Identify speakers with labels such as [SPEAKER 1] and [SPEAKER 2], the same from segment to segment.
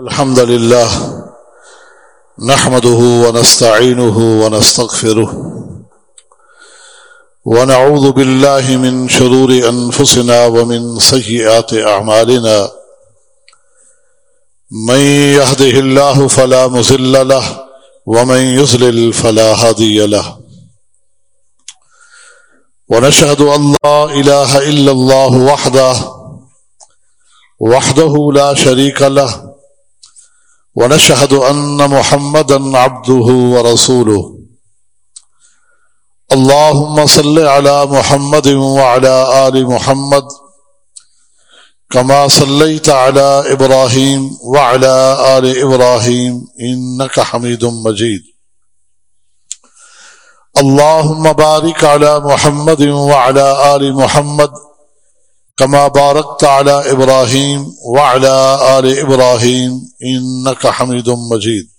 [SPEAKER 1] الحمد لله نحمده ونستعينه ونستغفره ونعوذ بالله من شرور أنفسنا ومن سيئات أعمالنا من يهده الله فلا مزل له ومن يزلل فلا هادي له ونشهد أن لا إله إلا الله وحده وحده لا شريك له ونشهد أن محمدا عبده ورسوله. اللهم صل على محمد وعلى آل محمد كما صليت على إبراهيم وعلى آل إبراهيم إنك حميد مجيد. اللهم بارك على محمد وعلى آل محمد كما باركت على إبراهيم وعلى آل إبراهيم إنك حميد مجيد.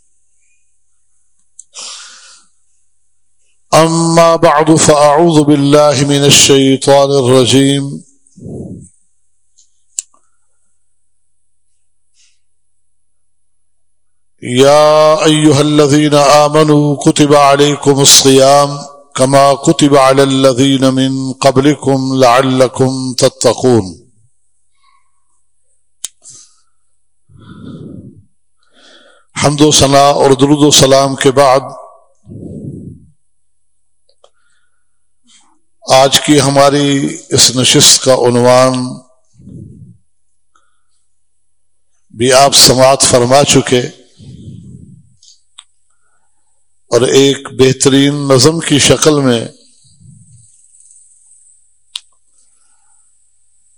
[SPEAKER 1] أما بعد فأعوذ بالله من الشيطان الرجيم. يا أيها الذين آمنوا كتب عليكم الصيام. كما كتب على الذين من قبلكم لعلكم تتقون. حمد و ثناء اور درود و سلام کے بعد آج کی ہماری اس نشست کا عنوان بھی آپ سماعت فرما چکے اور ایک بہترین نظم کی شکل میں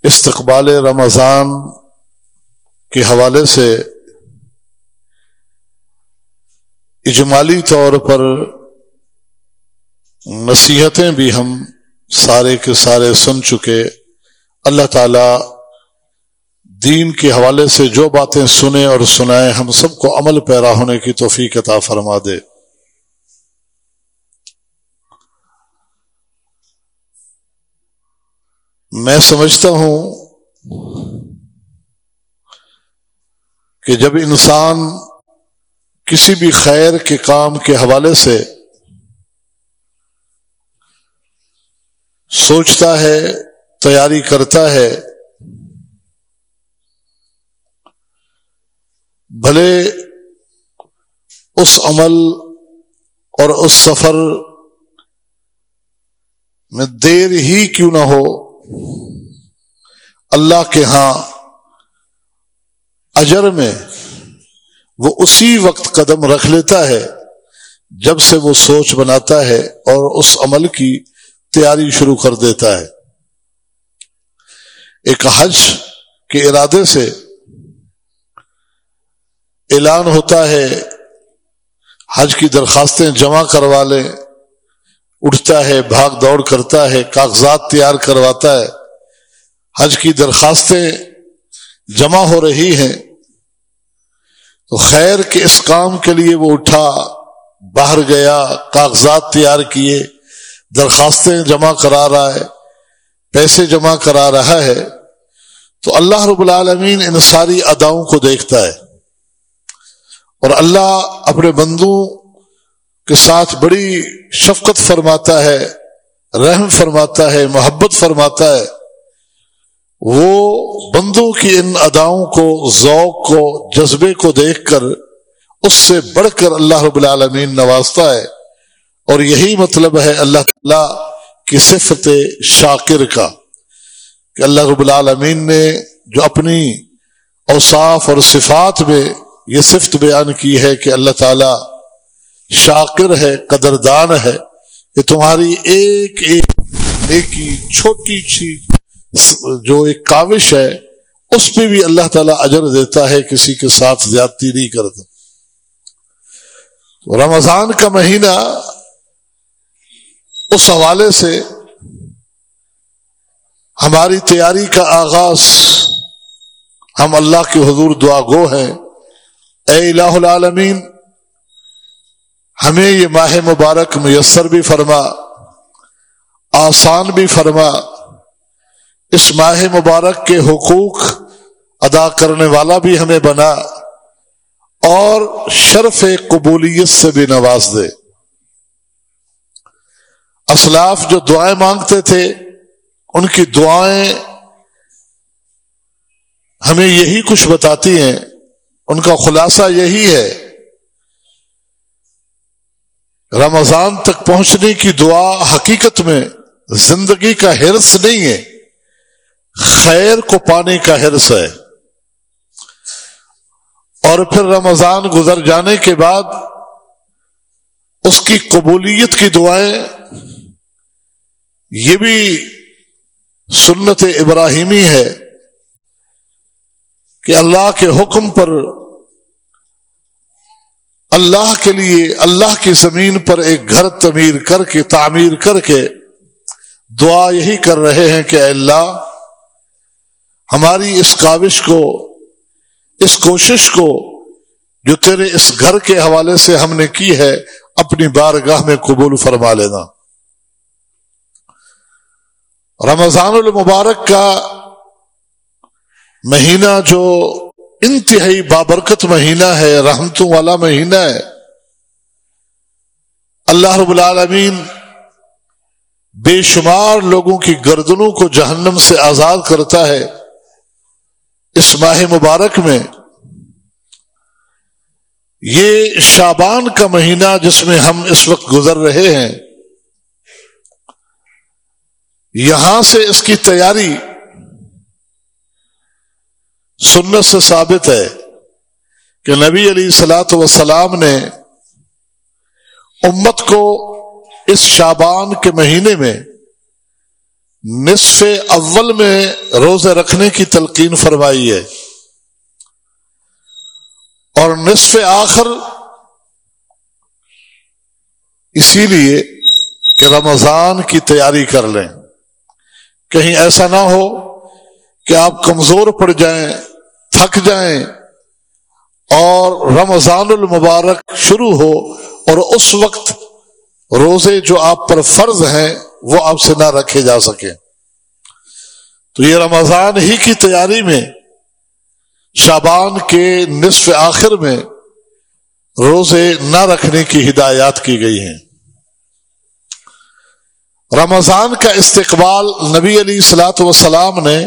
[SPEAKER 1] استقبال رمضان کے حوالے سے اجمالی طور پر نصیحتیں بھی ہم سارے کے سارے سن چکے۔ اللہ تعالی دین کے حوالے سے جو باتیں سنیں اور سنائیں ہم سب کو عمل پیرا ہونے کی توفیق عطا فرما دے۔ میں سمجھتا ہوں کہ جب انسان کسی بھی خیر کے کام کے حوالے سے سوچتا ہے، تیاری کرتا ہے، بھلے اس عمل اور اس سفر میں دیر ہی کیوں نہ ہو اللہ کے ہاں اجر میں وہ اسی وقت قدم رکھ لیتا ہے جب سے وہ سوچ بناتا ہے اور اس عمل کی تیاری شروع کر دیتا ہے۔ ایک حج کے ارادے سے اعلان ہوتا ہے، حج کی درخواستیں جمع کروا لیں۔ اٹھتا ہے، بھاگ دوڑ کرتا ہے، کاغذات تیار کرواتا ہے۔ حج کی درخواستیں جمع ہو رہی ہیں۔ تو خیر کے اس کام کے لیے وہ اٹھا، باہر گیا، کاغذات تیار کیے، درخواستیں جمع کرا رہا ہے، پیسے جمع کرا رہا ہے۔ تو اللہ رب العالمین ان ساری اداؤں کو دیکھتا ہے۔ اور اللہ اپنے بندوں کے ساتھ بڑی شفقت فرماتا ہے، رحم فرماتا ہے، محبت فرماتا ہے۔ وہ بندوں کی ان اداؤں کو، ذوق کو، جذبے کو دیکھ کر، اس سے بڑھ کر اللہ رب العالمین نوازتا ہے۔ اور یہی مطلب ہے اللہ تعالی کی صفت شاکر کا۔ کہ اللہ رب العالمین نے جو اپنی اوصاف اور صفات میں یہ صفت بیان کی ہے کہ اللہ تعالی شاکر ہے، قدردان ہے کہ تمہاری ایک ایک نیکی، چھوٹی سی جو ایک کاوش ہے، اس پہ بھی اللہ تعالیٰ اجر دیتا ہے، کسی کے ساتھ زیادتی نہیں کرتا۔ رمضان کا مہینہ اس حوالے سے ہماری تیاری کا آغاز، ہم اللہ کے حضور دعا گو ہیں۔ اے الہ العالمین ہمیں یہ ماہ مبارک میسر بھی فرما، آسان بھی فرما۔ اس ماہ مبارک کے حقوق ادا کرنے والا بھی ہمیں بنا اور شرف قبولیت سے بھی نواز دے۔ اسلاف جو دعائیں مانگتے تھے، ان کی دعائیں ہمیں یہی کچھ بتاتی ہیں۔ ان کا خلاصہ یہی ہے رمضان تک پہنچنے کی دعا حقیقت میں زندگی کا حرص نہیں ہے، خیر کو پانے کا حرص ہے۔ اور پھر رمضان گزر جانے کے بعد اس کی قبولیت کی دعائیں، یہ بھی سنت ابراہیمی ہے کہ اللہ کے حکم پر اللہ کے لیے، اللہ کی زمین پر ایک گھر تعمیر کر کے، تعمیر کر کے دعا یہی کر رہے ہیں کہ اللہ، ہماری اس کاوش کو، اس کوشش کو جو تیرے اس گھر کے حوالے سے ہم نے کی ہے، اپنی بارگاہ میں قبول فرما لینا۔ رمضان المبارک کا مہینہ جو انتہائی بابرکت مہینہ ہے، رحمتوں والا مہینہ ہے۔ اللہ رب العالمین بے شمار لوگوں کی گردنوں کو جہنم سے آزاد کرتا ہے۔ اس ماہ مبارک میں یہ شابان کا مہینہ جس میں ہم اس وقت گزر رہے ہیں، یہاں سے اس کی تیاری سنت سے ثابت ہے کہ نبی علی سلاۃ وسلام نے امت کو اس شابان کے مہینے میں نصف اول میں روزے رکھنے کی تلقین فرمائی ہے اور نصف آخر اسی لیے کہ رمضان کی تیاری کر لیں۔ کہیں ایسا نہ ہو کہ آپ کمزور پڑ جائیں تھک جائیں اور رمضان المبارک شروع ہو اور اس وقت روزے جو آپ پر فرض ہیں وہ آپ سے نہ رکھے جا سکے تو یہ رمضان ہی کی تیاری میں شابان کے نصف آخر میں روزے نہ رکھنے کی ہدایات کی گئی ہیں۔ رمضان کا استقبال نبی علی سلاۃ وسلام نے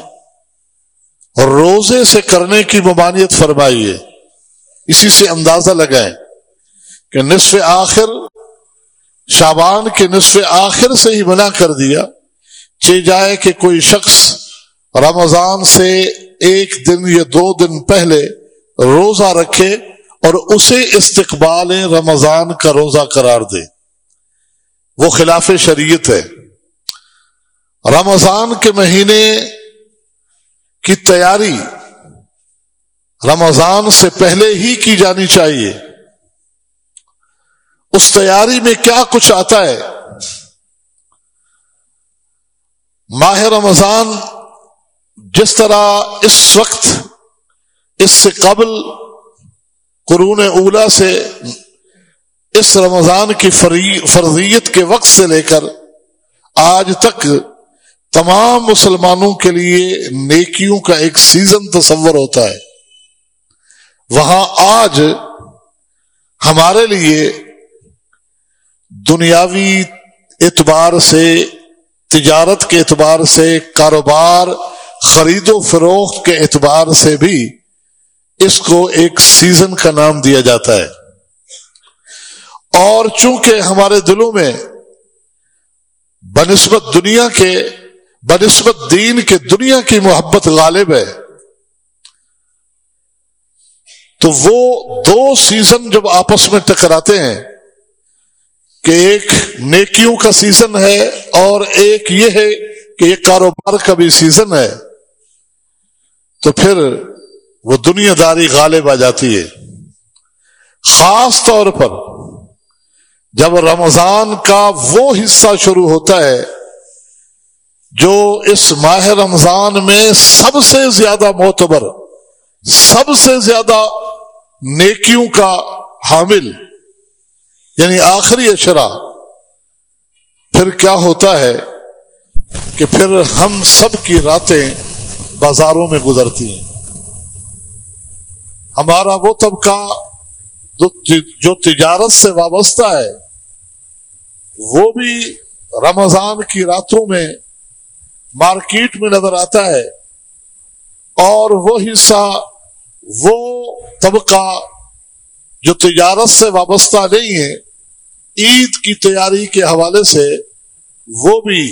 [SPEAKER 1] روزے سے کرنے کی ممانعت فرمائی ہے اسی سے اندازہ لگائیں کہ نصف آخر شابان کے نصف آخر سے ہی منع کر دیا۔ چے جائے کہ کوئی شخص رمضان سے ایک دن یا دو دن پہلے روزہ رکھے اور اسے استقبال رمضان کا روزہ قرار دے۔ وہ خلاف شریعت ہے۔ رمضان کے مہینے کی تیاری رمضان سے پہلے ہی کی جانی چاہیے۔ اس تیاری میں کیا کچھ آتا ہے؟ ماہ رمضان جس طرح اس وقت، اس سے قبل قرون اولا سے اس رمضان کی فرضیت کے وقت سے لے کر آج تک تمام مسلمانوں کے لیے نیکیوں کا ایک سیزن تصور ہوتا ہے۔ وہاں آج ہمارے لیے دنیاوی اعتبار سے، تجارت کے اعتبار سے، کاروبار، خرید و فروخت کے اعتبار سے بھی اس کو ایک سیزن کا نام دیا جاتا ہے۔ اور چونکہ ہمارے دلوں میں بنسبت دنیا کے بنسبت دین کے دنیا کی محبت غالب ہے۔ تو وہ دو سیزن جب آپس میں ٹکراتے ہیں کہ ایک نیکیوں کا سیزن ہے اور ایک یہ ہے کہ یہ کاروبار کا بھی سیزن ہے، تو پھر وہ دنیا داری غالب آ جاتی ہے۔ خاص طور پر جب رمضان کا وہ حصہ شروع ہوتا ہے جو اس ماہ رمضان میں سب سے زیادہ معتبر، سب سے زیادہ نیکیوں کا حامل یعنی آخری اشرا پھر کیا ہوتا ہے کہ پھر ہم سب کی راتیں بازاروں میں گزرتی ہیں۔ ہمارا وہ طبقہ جو تجارت سے وابستہ ہے، وہ بھی رمضان کی راتوں میں مارکیٹ میں نظر آتا ہے اور وہ حصہ وہ طبقہ جو تجارت سے وابستہ نہیں ہے، عید کی تیاری کے حوالے سے وہ بھی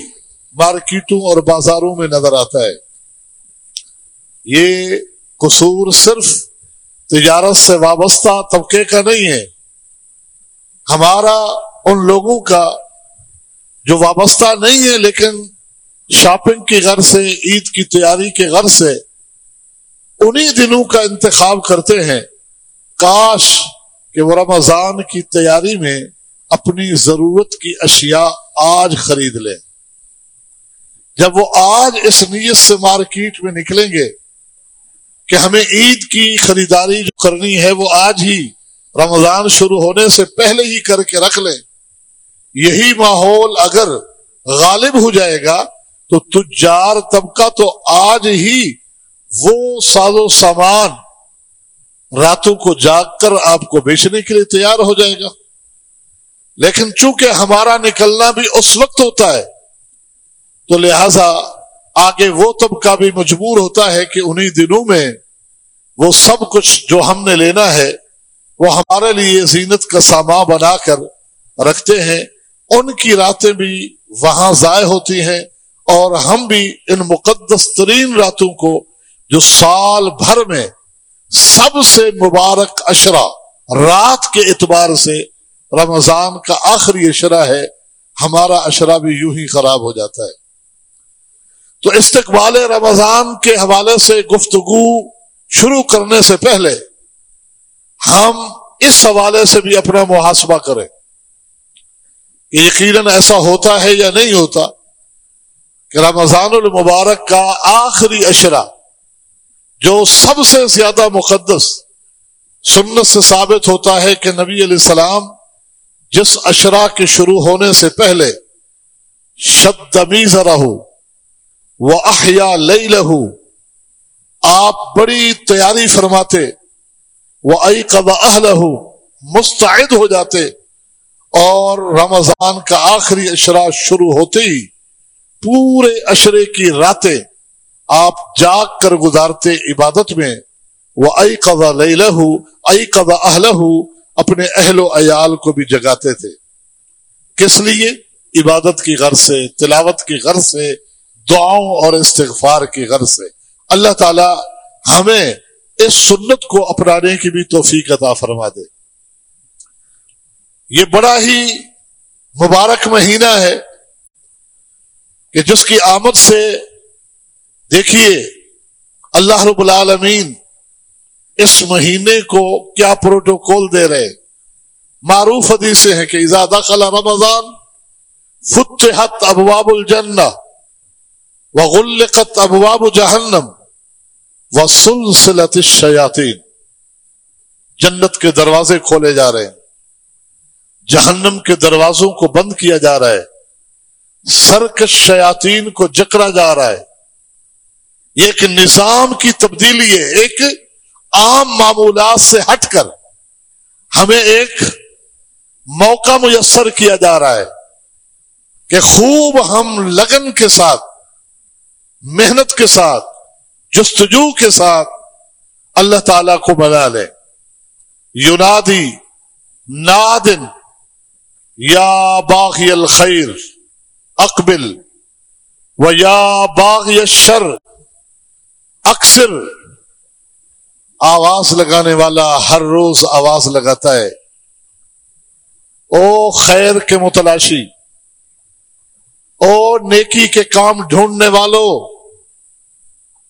[SPEAKER 1] مارکیٹوں اور بازاروں میں نظر آتا ہے۔ یہ قصور صرف تجارت سے وابستہ طبقے کا نہیں ہے، ہمارا ان لوگوں کا جو وابستہ نہیں ہے لیکن شاپنگ کی غرض سے، عید کی تیاری کے غرض سے انہی دنوں کا انتخاب کرتے ہیں۔ کاش کہ وہ رمضان کی تیاری میں اپنی ضرورت کی اشیاء آج خرید لیں۔ جب وہ آج اس نیت سے مارکیٹ میں نکلیں گے کہ ہمیں عید کی خریداری جو کرنی ہے وہ آج ہی رمضان شروع ہونے سے پہلے ہی کر کے رکھ لیں۔ یہی ماحول اگر غالب ہو جائے گا تو تجار طبقہ تو آج ہی وہ ساز و سامان راتوں کو جاگ کر آپ کو بیچنے کے لیے تیار ہو جائے گا۔ لیکن چونکہ ہمارا نکلنا بھی اس وقت ہوتا ہے، تو لہذا آگے وہ طبقہ بھی مجبور ہوتا ہے کہ انہی دنوں میں وہ سب کچھ جو ہم نے لینا ہے، وہ ہمارے لیے زینت کا سامان بنا کر رکھتے ہیں۔ ان کی راتیں بھی وہاں ضائع ہوتی ہیں۔ اور ہم بھی ان مقدس ترین راتوں کو جو سال بھر میں سب سے مبارک اشرا رات کے اعتبار سے رمضان کا آخری اشرا ہے، ہمارا اشرا بھی یوں ہی خراب ہو جاتا ہے۔ تو استقبال رمضان کے حوالے سے گفتگو شروع کرنے سے پہلے ہم اس حوالے سے بھی اپنا محاسبہ کریں کہ یقیناً ایسا ہوتا ہے یا نہیں ہوتا۔ کہ رمضان المبارک کا آخری اشرا جو سب سے زیادہ مقدس سنت سے ثابت ہوتا ہے کہ نبی علیہ السلام جس اشرا کے شروع ہونے سے پہلے شب رہو وہ احیا لئی لہو آپ بڑی تیاری فرماتے وہ ائی قبا مستعد ہو جاتے اور رمضان کا آخری اشرا شروع ہوتے ہی پورے اشرے کی راتیں آپ جاگ کر گزارتے عبادت میں وہ ائی قضا لئی لہو ائی قضا اہل اپنے اہل و عیال کو بھی جگاتے تھے۔ کس لیے؟ عبادت کی غرض سے، تلاوت کی غرض سے، دعاؤں اور استغفار کی غرض سے۔ اللہ تعالی ہمیں اس سنت کو اپنانے کی بھی توفیق عطا فرما دے۔ یہ بڑا ہی مبارک مہینہ ہے۔ کہ جس کی آمد سے دیکھیے اللہ رب العالمین اس مہینے کو کیا پروٹوکول دے رہے معروف حدیث ہیں کہ ازادہ خلا رمضان فتحت ابواب الجنہ وغلقت ابواب جہنم و سلسلت الشیاطین۔ جنت کے دروازے کھولے جا رہے ہیں۔ جہنم کے دروازوں کو بند کیا جا رہا ہے۔ سرکش شیاطین کو جکڑا جا رہا ہے۔ یہ ایک نظام کی تبدیلی ہے، ایک عام معمولات سے ہٹ کر ہمیں ایک موقع میسر کیا جا رہا ہے کہ خوب ہم لگن کے ساتھ، محنت کے ساتھ، جستجو کے ساتھ اللہ تعالی کو بنا لیں۔ یونادی نادن یا باغی الخیر۔ اقبل و یا باغی الشر، اکثر آواز لگانے والا ہر روز آواز لگاتا ہے۔ او خیر کے متلاشی، او نیکی کے کام ڈھونڈنے والوں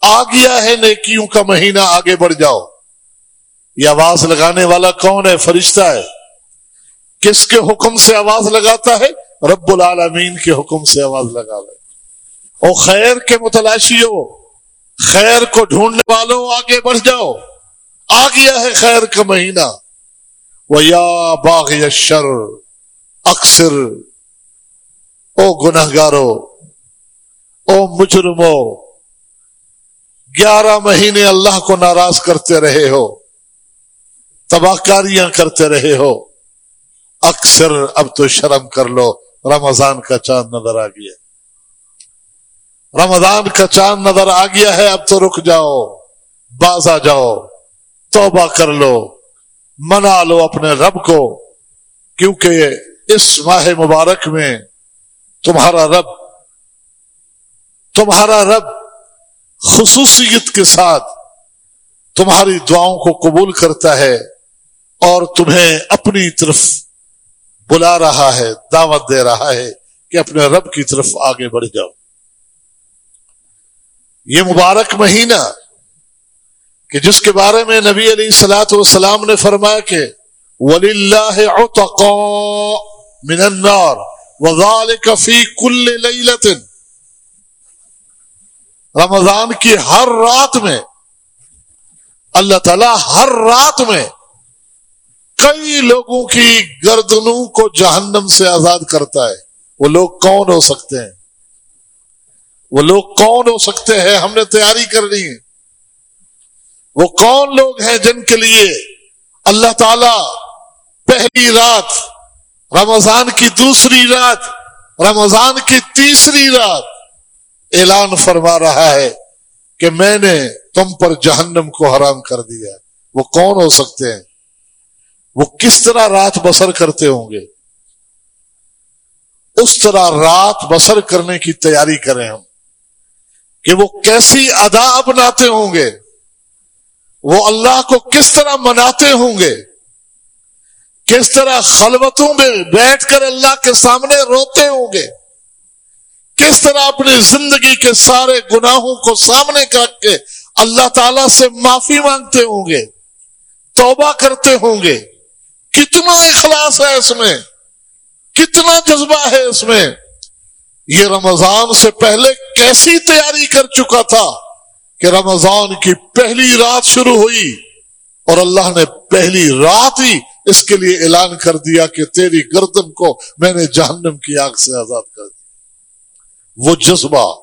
[SPEAKER 1] آ گیا ہے نیکیوں کا مہینہ، آگے بڑھ جاؤ۔ یہ آواز لگانے والا کون ہے؟ فرشتہ ہے۔ کس کے حکم سے آواز لگاتا ہے؟ رب العالمین کے حکم سے آواز لگا لے۔ اور خیر کے متلاشی ہو خیر کو ڈھونڈنے والوں آگے بڑھ جاؤ۔ آ گیا ہے خیر کا مہینہ۔ وہ یا باغ یشر اکثر۔ او گناہ گارو او مجرمو گیارہ مہینے اللہ کو ناراض کرتے رہے ہو، تباہ کاریاں کرتے رہے ہو۔ اکثر اب تو شرم کر لو۔ رمضان کا چاند نظر آ گیا رمضان کا چاند نظر آ گیا ہے، اب تو رک جاؤ باز آ جاؤ، توبہ کر لو، منا لو اپنے رب کو، کیونکہ اس ماہ مبارک میں تمہارا رب تمہارا رب خصوصیت کے ساتھ تمہاری دعاؤں کو قبول کرتا ہے اور تمہیں اپنی طرف بلا رہا ہے، دعوت دے رہا ہے کہ اپنے رب کی طرف آگے بڑھ جاؤ۔ یہ مبارک مہینہ کہ جس کے بارے میں نبی علی سلاۃ والسلام نے فرمایا کہ ولی اللہ من النار وذالک فی کل لیلت رمضان کی ہر رات میں، اللہ تعالی ہر رات میں کئی لوگوں کی گردنوں کو جہنم سے آزاد کرتا ہے۔ وہ لوگ کون ہو سکتے ہیں؟ وہ لوگ کون ہو سکتے ہیں؟ ہم نے تیاری کرنی ہے۔ وہ کون لوگ ہیں جن کے لیے اللہ تعالی پہلی رات، رمضان کی دوسری رات، رمضان کی تیسری رات اعلان فرما رہا ہے کہ میں نے تم پر جہنم کو حرام کر دیا۔ وہ کون ہو سکتے ہیں؟ وہ کس طرح رات بسر کرتے ہوں گے؟ اس طرح رات بسر کرنے کی تیاری کریں ہم۔ کہ وہ کیسی ادا اپناتے ہوں گے؟ وہ اللہ کو کس طرح مناتے ہوں گے؟ کس طرح خلوتوں میں بیٹھ کر اللہ کے سامنے روتے ہوں گے؟ کس طرح اپنی زندگی کے سارے گناہوں کو سامنے رکھ کے اللہ تعالی سے معافی مانگتے ہوں گے؟ توبہ کرتے ہوں گے؟ کتنا اخلاص ہے اس میں، کتنا جذبہ ہے اس میں۔ یہ رمضان سے پہلے کیسی تیاری کر چکا تھا کہ رمضان کی پہلی رات شروع ہوئی اور اللہ نے پہلی رات ہی اس کے لیے اعلان کر دیا کہ تیری گردن کو میں نے جہنم کی آگ سے آزاد کر دیا۔ وہ جذبہ،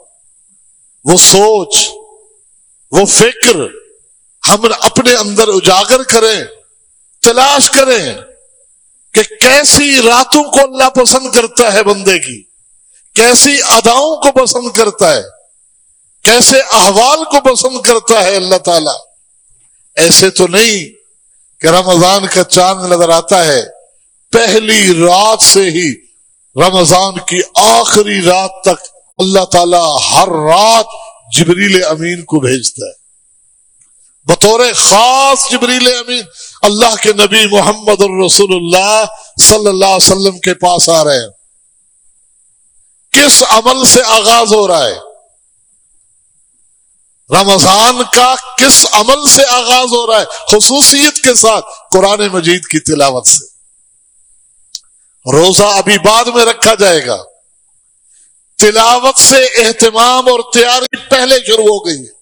[SPEAKER 1] وہ سوچ، وہ فکر ہم اپنے اندر اجاگر کریں تلاش کریں کہ کیسی راتوں کو اللہ پسند کرتا ہے بندے کی، کیسی اداؤں کو پسند کرتا ہے، کیسے احوال کو پسند کرتا ہے اللہ تعالی۔ ایسے تو نہیں کہ رمضان کا چاند نظر آتا ہے، پہلی رات سے ہی رمضان کی آخری رات تک اللہ تعالی ہر رات جبریل امین کو بھیجتا ہے۔ بطور خاص جبریل امین اللہ کے نبی محمد الرسول اللہ صلی اللہ علیہ وسلم کے پاس آ رہے ہیں۔ کس عمل سے آغاز ہو رہا ہے؟ رمضان کا کس عمل سے آغاز ہو رہا ہے؟ خصوصیت کے ساتھ قرآن مجید کی تلاوت سے۔ روزہ ابھی بعد میں رکھا جائے گا۔ تلاوت سے اہتمام اور تیاری پہلے شروع ہو گئی ہے۔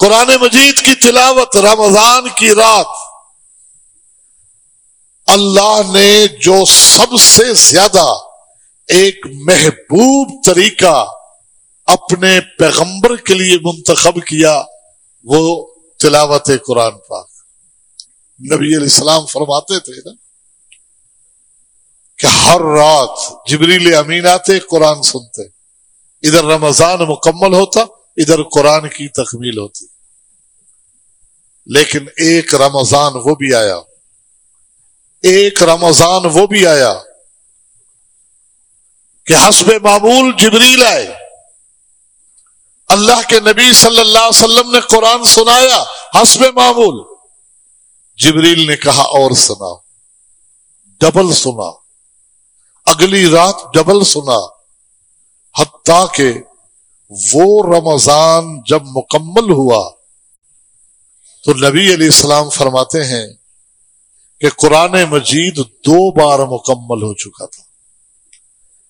[SPEAKER 1] قرآن مجید کی تلاوت رمضان کی رات۔ اللہ نے جو سب سے زیادہ ایک محبوب طریقہ اپنے پیغمبر کے لیے منتخب کیا، وہ تلاوت قرآن پاک۔ نبی علیہ السلام فرماتے تھے نا کہ ہر رات جبریل امین آتے، قرآن سنتے۔ ادھر رمضان مکمل ہوتا، ادھر قرآن کی تکمیل ہوتی۔ لیکن ایک رمضان وہ بھی آیا۔ ایک رمضان وہ بھی آیا کہ حسب معمول جبریل آئے۔ اللہ کے نبی صلی اللہ علیہ وسلم نے قرآن سنایا حسب معمول۔ جبریل نے کہا اور سنا ڈبل سنا۔ اگلی رات ڈبل سنا۔ حتیٰ کہ وہ رمضان جب مکمل ہوا تو نبی علیہ السلام فرماتے ہیں کہ قرآن مجید دو بار مکمل ہو چکا تھا۔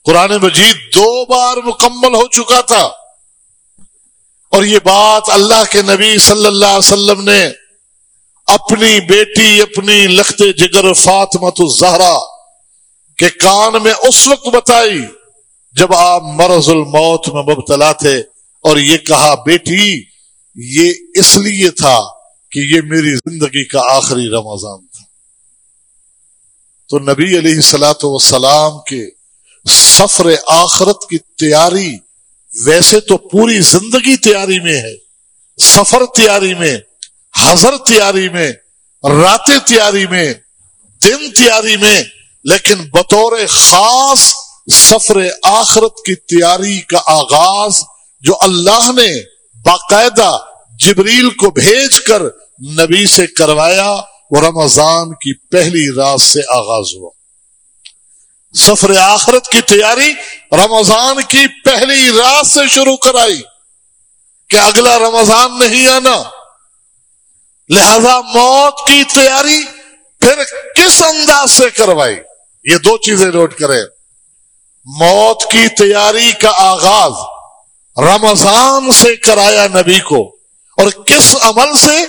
[SPEAKER 1] قرآن مجید دو بار مکمل ہو چکا تھا۔ اور یہ بات اللہ کے نبی صلی اللہ علیہ وسلم نے اپنی بیٹی، اپنی لخت جگر فاطمت الزہرا کے کان میں اس وقت بتائی جب آپ مرض الموت میں مبتلا تھے اور یہ کہا، بیٹی، یہ اس لیے تھا کہ یہ میری زندگی کا آخری رمضان تھا۔ تو نبی علیہ سلاۃ وسلام کے سفر آخرت کی تیاری ویسے تو پوری زندگی تیاری میں ہے، سفر تیاری میں، حضر تیاری میں، راتیں تیاری میں، دن تیاری میں، لیکن بطور خاص سفر آخرت کی تیاری کا آغاز جو اللہ نے باقاعدہ جبریل کو بھیج کر نبی سے کروایا وہ رمضان کی پہلی رات سے آغاز ہوا۔ سفر آخرت کی تیاری رمضان کی پہلی رات سے شروع کرائی کہ اگلا رمضان نہیں آنا۔ لہذا موت کی تیاری پھر کس انداز سے کروائی؟ یہ دو چیزیں نوٹ کریں۔ موت کی تیاری کا آغاز رمضان سے کرایا نبی کو۔ اور کس عمل سے؟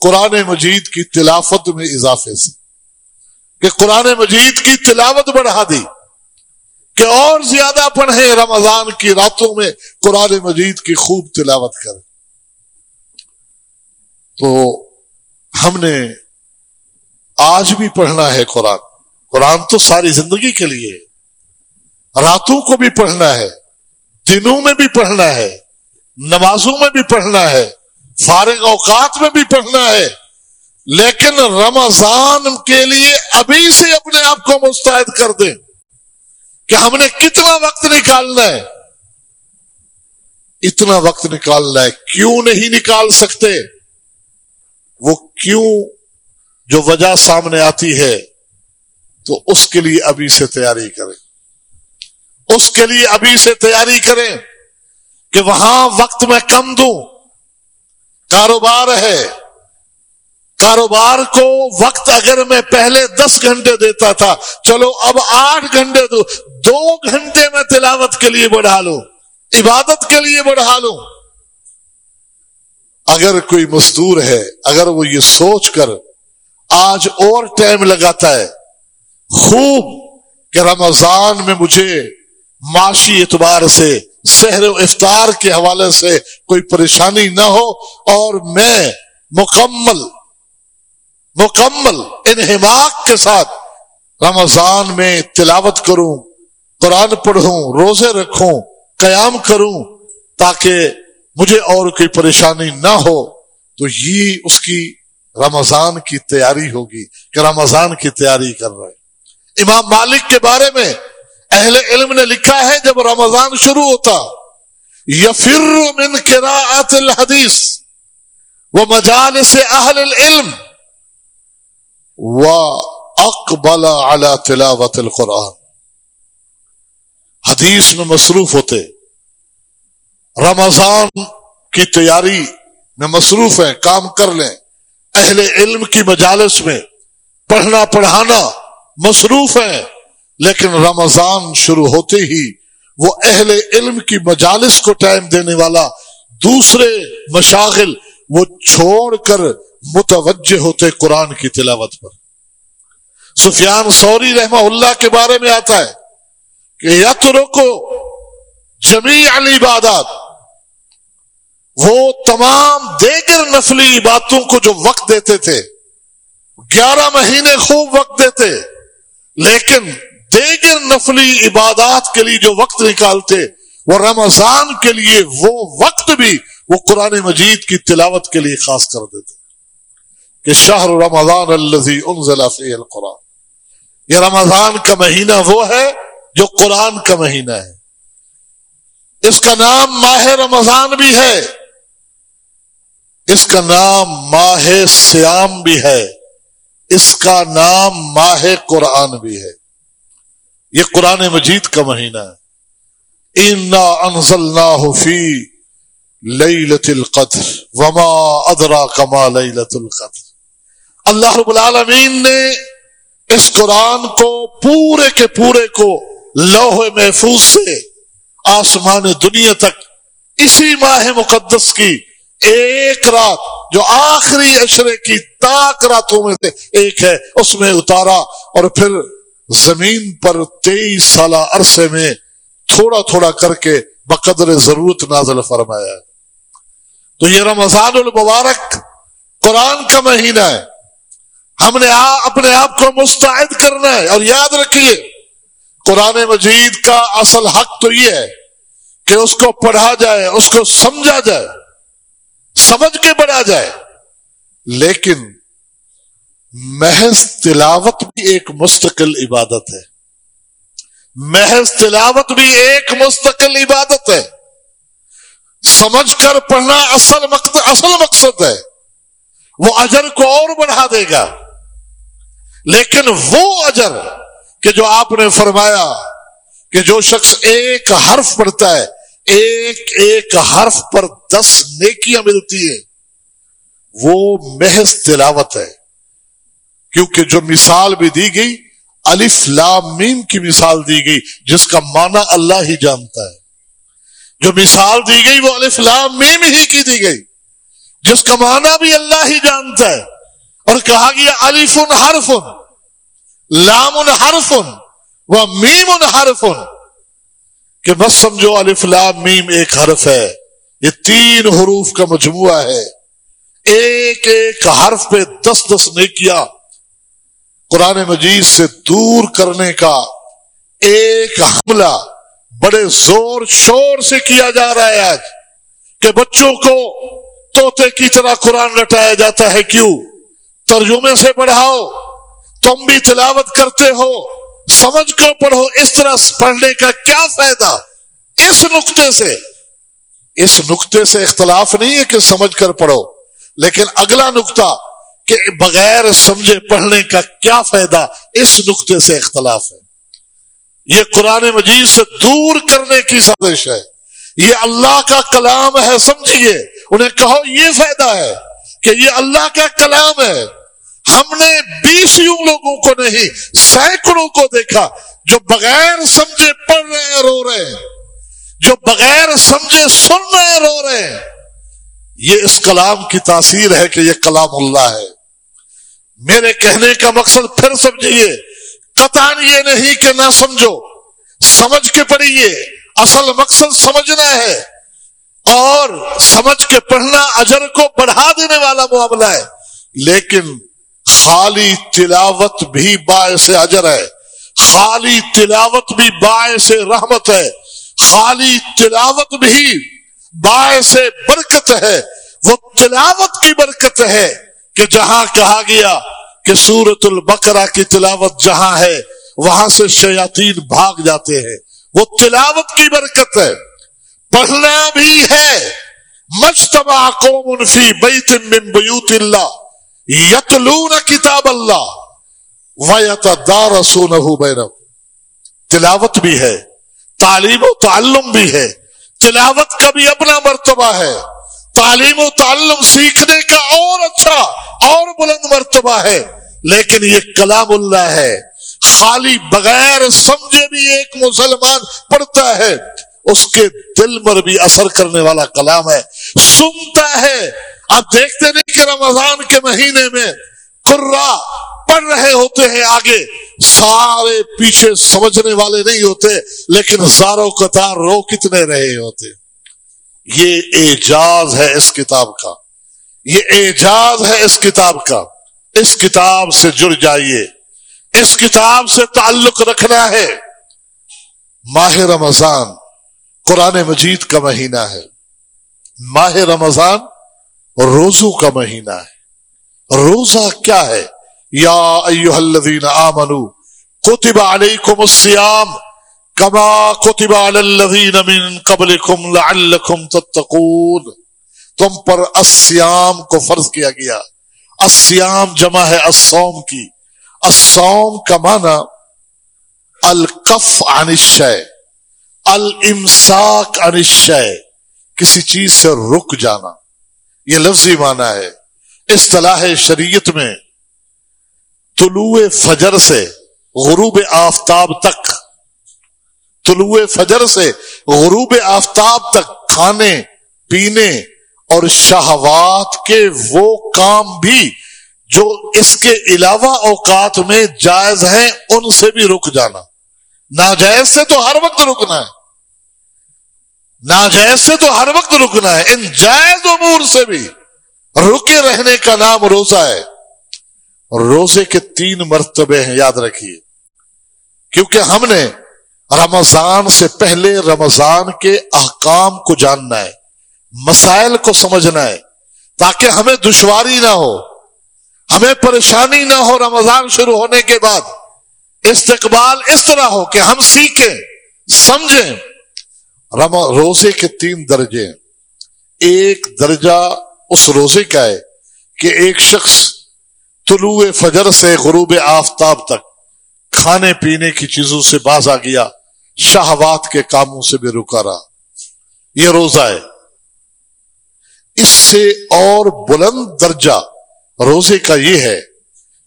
[SPEAKER 1] قرآن مجید کی تلافت میں اضافے سے۔ کہ قرآن مجید کی تلاوت بڑھا دی۔ کہ اور زیادہ پڑھیں رمضان کی راتوں میں قرآن مجید کی خوب تلاوت کریں۔ تو ہم نے آج بھی پڑھنا ہے قرآن۔ قرآن تو ساری زندگی کے لیے راتوں کو بھی پڑھنا ہے۔ دنوں میں بھی پڑھنا ہے۔ نمازوں میں بھی پڑھنا ہے۔ فارغ اوقات میں بھی پڑھنا ہے، لیکن رمضان کے لیے ابھی سے اپنے آپ کو مستعد کر دیں کہ ہم نے کتنا وقت نکالنا ہے۔ اتنا وقت نکالنا ہے، کیوں نہیں نکال سکتے؟ وہ کیوں جو وجہ سامنے آتی ہے، تو اس کے لیے ابھی سے تیاری کریں۔ اس کے لیے ابھی سے تیاری کریں کہ وہاں وقت میں کم دوں۔ کاروبار ہے۔ کاروبار کو وقت اگر میں پہلے دس گھنٹے دیتا تھا، چلو اب آٹھ گھنٹے دو دو گھنٹے میں تلاوت کے لیے بڑھا لوں، عبادت کے لیے بڑھا لوں۔ اگر کوئی مزدور ہے، اگر وہ یہ سوچ کر آج اور ٹائم لگاتا ہے، خوب کہ رمضان میں مجھے معاشی اعتبار سے سحر و افطار کے حوالے سے کوئی پریشانی نہ ہو اور میں مکمل مکمل انہماق کے ساتھ رمضان میں تلاوت کروں، قرآن پڑھوں، روزے رکھوں، قیام کروں تاکہ مجھے اور کوئی پریشانی نہ ہو، تو یہ اس کی رمضان کی تیاری ہوگی کہ رمضان کی تیاری کر رہے امام مالک کے بارے میں اہل علم نے لکھا ہے جب رمضان شروع ہوتا، یفر من قراءت الحدیث وہ مجالس اہل العلم اقبال اعلی تلاوت القرآن۔ حدیث میں مصروف ہوتے، رمضان کی تیاری میں مصروف ہیں، کام کر لیں، اہل علم کی مجالس میں پڑھنا پڑھانا مصروف ہیں۔ لیکن رمضان شروع ہوتے ہی وہ اہل علم کی مجالس کو ٹائم دینے والا دوسرے مشاغل وہ چھوڑ کر متوجہ ہوتے قرآن کی تلاوت پر۔ سفیان سوری رحمہ اللہ کے بارے میں آتا ہے کہ یتر کو جمی علی عبادات وہ تمام دیگر نفلی باتوں کو جو وقت دیتے تھے، گیارہ مہینے خوب وقت دیتے، لیکن دیگر نفلی عبادات کے لیے جو وقت نکالتے، وہ رمضان کے لیے وہ وقت بھی وہ قرآن مجید کی تلاوت کے لیے خاص کر دیتے۔ کہ شہر رمضان الزی فی القرآن۔ یہ رمضان کا مہینہ وہ ہے جو قرآن کا مہینہ ہے۔ اس کا نام ماہ رمضان بھی ہے۔ اس کا نام ماہ سیام بھی ہے۔ اس کا نام ماہ قرآن بھی ہے۔ یہ قرآن مجید کا مہینہ ہے۔ انا انزل فی لت القدر وما ادرا کما لت القدر۔ اللہ رب العالمین نے اس قرآن کو پورے کے پورے کو لوہ محفوظ سے آسمان دنیا تک اسی ماہ مقدس کی ایک رات، جو آخری اشرے کی تاک راتوں میں سے ایک ہے، اس میں اتارا اور پھر زمین پر تیئیس سالہ عرصے میں تھوڑا تھوڑا کر کے بقدر ضرورت نازل فرمایا تو یہ رمضان المبارک قرآن کا مہینہ ہے۔ ہم نے اپنے آپ کو مستعد کرنا ہے۔ اور یاد رکھیے، قرآن مجید کا اصل حق تو یہ ہے کہ اس کو پڑھا جائے، اس کو سمجھا جائے، سمجھ کے پڑھا جائے۔ لیکن محض تلاوت بھی ایک مستقل عبادت ہے۔ محض تلاوت بھی ایک مستقل عبادت ہے۔ سمجھ کر پڑھنا اصل مقصد اصل مقصد ہے۔ وہ اجر کو اور بڑھا دے گا۔ لیکن وہ اجر کہ جو آپ نے فرمایا کہ جو شخص ایک حرف پڑھتا ہے، ایک ایک حرف پر دس نیکیاں ملتی ہیں، وہ محض تلاوت ہے۔ کیونکہ جو مثال بھی دی گئی، الف لام میم کی مثال دی گئی، جس کا معنی اللہ ہی جانتا ہے۔ جو مثال دی گئی، وہ الف لام میم ہی کی دی گئی، جس کا معنی بھی اللہ ہی جانتا ہے۔ اور کہا گیا الف ان حرف لام ان حرف وہ میم ان حرف کہ بس سمجھو، الف لام میم ایک حرف ہے۔ یہ تین حروف کا مجموعہ ہے۔ ایک ایک حرف پہ دس دس نے کیا قرآن مجید سے دور کرنے کا ایک حملہ بڑے زور شور سے کیا جا رہا ہے آج کہ بچوں کو توتے کی طرح قرآن رٹایا جاتا ہے کیوں؟ ترجمے سے پڑھاؤ، تم بھی تلاوت کرتے ہو، سمجھ کر پڑھو اس طرح پڑھنے کا کیا فائدہ؟ اس نقطے سے، اس نقطے سے اختلاف نہیں ہے کہ سمجھ کر پڑھو، لیکن اگلا نقطہ کہ بغیر سمجھے پڑھنے کا کیا فائدہ اس نقطے سے اختلاف ہے۔ یہ قرآن مجید سے دور کرنے کی سازش ہے۔ یہ اللہ کا کلام ہے، سمجھیے۔ انہیں کہو، یہ فائدہ ہے کہ یہ اللہ کا کلام ہے۔ ہم نے بیسوں لوگوں کو نہیں، سینکڑوں کو دیکھا جو بغیر سمجھے پڑھ رہے ہیں، رو رہے ہیں۔ جو بغیر سمجھے سن رہے ہیں، رو رہے ہیں۔ یہ اس کلام کی تاثیر ہے کہ یہ کلام اللہ ہے۔ میرے کہنے کا مقصد پھر سمجھیے قطان یہ نہیں کہ نہ سمجھو، سمجھ کے پڑھیے، اصل مقصد سمجھنا ہے۔ اور سمجھ کے پڑھنا اجر کو بڑھا دینے والا معاملہ ہے، لیکن خالی تلاوت بھی باعث اجر ہے۔ خالی تلاوت بھی باعث رحمت ہے۔ خالی تلاوت بھی باعث برکت ہے۔ وہ تلاوت کی برکت ہے۔ کہ جہاں کہا گیا کہ سورت البقرہ کی تلاوت جہاں ہے، وہاں سے شیاطین بھاگ جاتے ہیں۔ وہ تلاوت کی برکت ہے۔ پڑھنا بھی ہے۔ مشتبہ قوم فی بیت من بیوت اللہ۔ یتلون کتاب اللہ۔ وَيَتَدَارَسُونَهُ بَيْنَهُ تلاوت بھی ہے۔ تعلیم و تعلم بھی ہے۔ تلاوت کا بھی اپنا مرتبہ ہے۔ تعلیم و تعلم سیکھنے کا اور اچھا اور بلند مرتبہ ہے، لیکن یہ کلام اللہ ہے۔ خالی بغیر سمجھے بھی ایک مسلمان پڑھتا ہے، اس کے دل پر بھی اثر کرنے والا کلام ہے۔ سنتا ہے۔ آپ دیکھتے نہیں کہ رمضان کے مہینے میں قرا پڑھ رہے ہوتے ہیں آگے۔ سارے پیچھے سمجھنے والے نہیں ہوتے، لیکن زاروں قطار رو کتنے رہے ہوتے۔ یہ اعجاز ہے اس کتاب کا۔ یہ اعجاز ہے اس کتاب کا۔ اس کتاب سے جڑ جائیے۔ اس کتاب سے تعلق رکھنا ہے۔ ماہ رمضان قرآن مجید کا مہینہ ہے۔ ماہ رمضان روزوں کا مہینہ ہے۔ روزہ کیا ہے؟ یا ایوہ الذین آمنو کتب علیکم السیام کما کتب علی الذین من قبلکم لعلکم تتقون۔ تم پر السیام کو فرض کیا گیا۔ السیام جمع ہے السوم کی۔ السوم کا معنی الکف عن الشے، الامساک عن الشے، کسی چیز سے رک جانا۔ یہ لفظی معنی ہے۔ اصطلاح شریعت میں طلوع فجر سے غروب آفتاب تک طلوع فجر سے غروب آفتاب تک کھانے، پینے اور شہوات کے وہ کام بھی جو اس کے علاوہ اوقات میں جائز ہیں، ان سے بھی رک جانا۔ ناجائز سے تو ہر وقت رکنا ہے۔ ناجائز سے تو ہر وقت رکنا ہے۔ ان جائز امور سے بھی رکے رہنے کا نام روزہ ہے۔ روزے کے تین مرتبے ہیں، یاد رکھیے۔ کیونکہ ہم نے رمضان سے پہلے رمضان کے احکام کو جاننا ہے، مسائل کو سمجھنا ہے، تاکہ ہمیں دشواری نہ ہو، ہمیں پریشانی نہ ہو رمضان شروع ہونے کے بعد۔ استقبال اس طرح ہو کہ ہم سیکھیں، سمجھیں۔ روزے کے تین درجے ایک درجہ اس روزے کا ہے کہ ایک شخص طلوع فجر سے غروب آفتاب تک کھانے پینے کی چیزوں سے باز آ گیا، شہوات کے کاموں سے بھی رکا رہا۔ یہ روزہ ہے۔ اس سے اور بلند درجہ روزے کا یہ ہے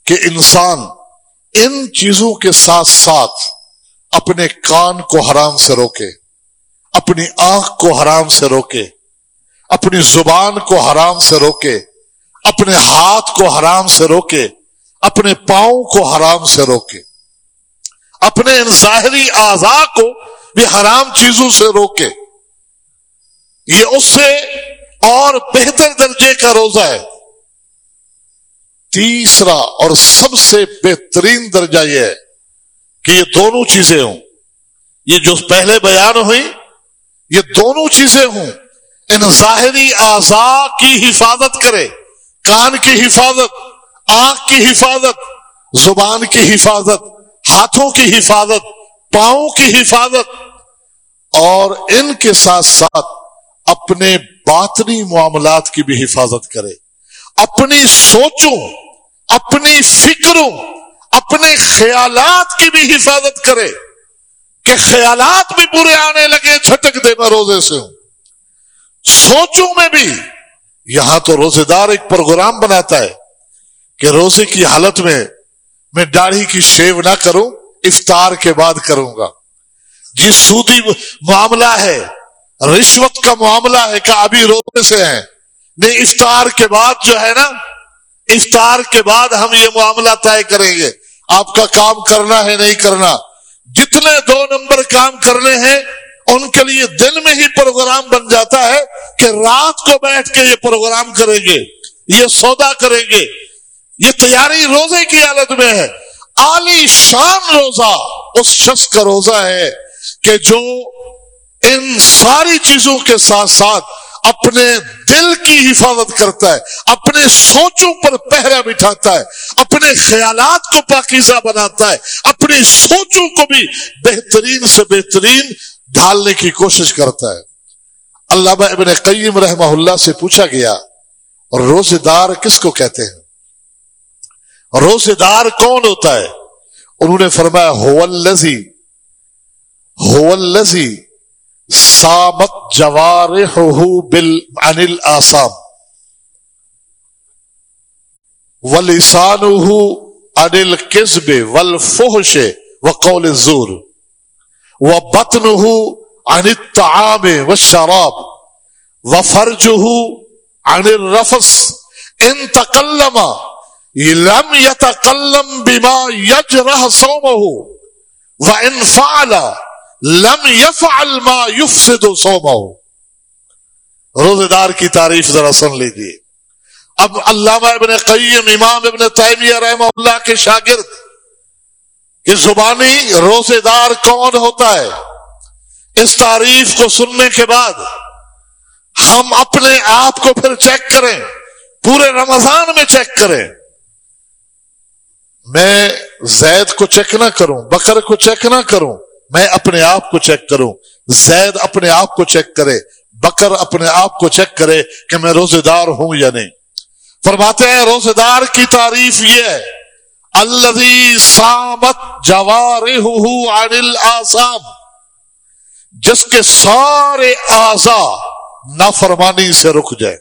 [SPEAKER 1] کہ انسان ان چیزوں کے ساتھ ساتھ اپنے کان کو حرام سے روکے، اپنی آنکھ کو حرام سے روکے، اپنی زبان کو حرام سے روکے، اپنے ہاتھ کو حرام سے روکے، اپنے پاؤں کو حرام سے روکے۔ اپنے ان ظاہری اعضاء کو بھی حرام چیزوں سے روکے۔ یہ اس سے اور بہتر درجے کا روزہ ہے۔ تیسرا اور سب سے بہترین درجہ یہ ہے کہ یہ دونوں چیزیں ہوں۔ یہ جو پہلے بیان ہوئی، یہ دونوں چیزیں ہوں۔ ان ظاہری اعضاء کی حفاظت کرے، کان کی حفاظت، آنکھ کی حفاظت، زبان کی حفاظت۔ ہاتھوں کی حفاظت، پاؤں کی حفاظت، اور ان کے ساتھ ساتھ اپنے باطنی معاملات کی بھی حفاظت کرے۔ اپنی سوچوں، اپنی فکروں، اپنے خیالات کی بھی حفاظت کرے کہ خیالات بھی برے آنے لگے چھٹک دے میں روزے سے ہوں۔ سوچوں میں بھی یہاں تو روزے دار ایک پروگرام بناتا ہے کہ روزے کی حالت میں میں داڑھی کی شیو نہ کروں، افطار کے بعد کروں گا۔ جس سودی معاملہ ہے۔ رشوت کا معاملہ ہے کہ ابھی روزے سے ہیں۔ نہیں، افطار کے بعد جو ہے نا، افطار کے بعد ہم یہ معاملہ طے کریں گے۔ آپ کا کام کرنا ہے، نہیں کرنا۔ جتنے دو نمبر کام کرنے ہیں، ان کے لیے دن میں ہی پروگرام بن جاتا ہے کہ رات کو بیٹھ کے یہ پروگرام کریں گے، یہ سودا کریں گے۔ یہ تیاری روزے کی حالت میں ہے۔ عالی شان روزہ، اس شخص کا روزہ ہے کہ جو ان ساری چیزوں کے ساتھ ساتھ اپنے دل کی حفاظت کرتا ہے، اپنے سوچوں پر پہرا بٹھاتا ہے، اپنے خیالات کو پاکیزہ بناتا ہے، اپنی سوچوں کو بھی بہترین سے بہترین ڈھالنے کی کوشش کرتا ہے۔ اللہ ابن قیم رحمہ اللہ سے پوچھا گیا اور روزے دار کس کو کہتے ہیں؟ روزے دار کون ہوتا ہے؟ انہوں نے فرمایا ہو الزی ہو الزی سامت جوار بل انل آسام ولسان انل کسب ول فوش و قول زور و بتن ان تعام و شراب و فرج ہو انل رفس ان تکلم لم یتکلم بما یجرح سومہ و ان فعلا لم یفعل ما یفسد صومہ روزے دار کی تعریف ذرا سن لیجیے اب علامہ ابن قیم، امام ابن تیمیہ رحمہ اللہ کے شاگرد کہ زبانی روزے دار کون ہوتا ہے؟ اس تعریف کو سننے کے بعد ہم اپنے آپ کو پھر چیک کریں، پورے رمضان میں چیک کریں۔ میں زید کو چیک نہ کروں، بکر کو چیک نہ کروں، میں اپنے آپ کو چیک کروں۔ زید اپنے آپ کو چیک کرے، بکر اپنے آپ کو چیک کرے کہ میں روزے دار ہوں یا نہیں۔ فرماتے ہیں روزے دار کی تعریف یہ ہے الزی سامت جوار آسام جس کے سارے آزا نافرمانی سے رک جائے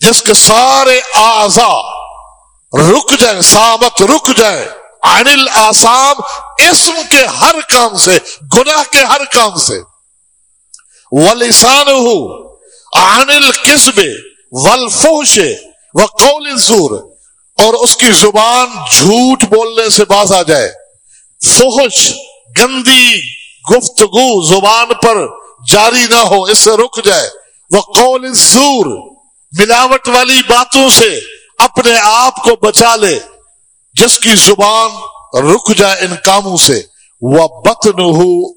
[SPEAKER 1] جس کے سارے آزا رک جائیں سامت رک جائے انل آسام، اسم کے ہر کام سے، گناہ کے ہر کام سے۔ ولسان ہو انل قسم ولفوش و قول زور اور اس کی زبان جھوٹ بولنے سے باز آ جائے۔ فوش گندی گفتگو زبان پر جاری نہ ہو، اس سے رک جائے۔ وہ قول زور ملاوٹ والی باتوں سے۔ اپنے آپ کو بچا لے، جس کی زبان رک جائے ان کاموں سے۔ وہ بتن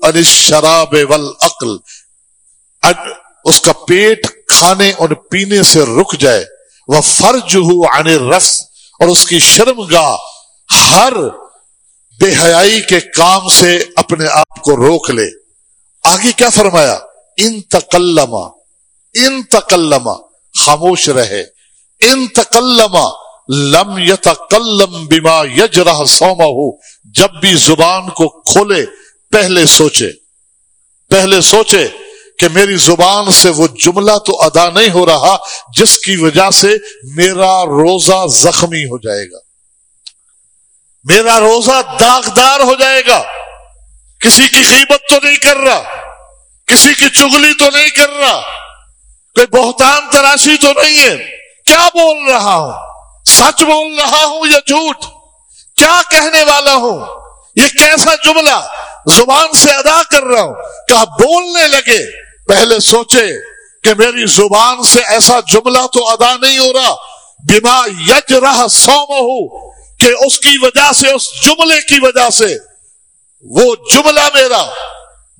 [SPEAKER 1] ان شراب ول عقل اس کا پیٹ کھانے اور پینے سے رک جائے۔ وہ فرج ہو ان رس اور اس کی شرم گاہ ہر بے حیائی کے کام سے اپنے آپ کو روک لے۔ آگے کیا فرمایا؟ ان تکلما ان تکلما، خاموش رہے۔ ان تکلما لم یتکلم بما یجرہ سوما ہو جب بھی زبان کو کھولے، پہلے سوچے۔ پہلے سوچے کہ میری زبان سے وہ جملہ تو ادا نہیں ہو رہا، جس کی وجہ سے میرا روزہ زخمی ہو جائے گا۔ میرا روزہ داغدار ہو جائے گا۔ کسی کی قیمت تو نہیں کر رہا، کسی کی چگلی تو نہیں کر رہا۔ کوئی بہتان تراشی تو نہیں ہے۔ کیا بول رہا ہوں سچ بول رہا ہوں یا جھوٹ؟ کیا کہنے والا ہوں یہ کیسا جملہ زبان سے ادا کر رہا ہوں کہ بولنے لگے؟ پہلے سوچے کہ میری زبان سے ایسا جملہ تو ادا نہیں ہو رہا۔ بیما یج رہ سوم ہو کہ اس کی وجہ سے، اس جملے کی وجہ سے۔ وہ جملہ میرا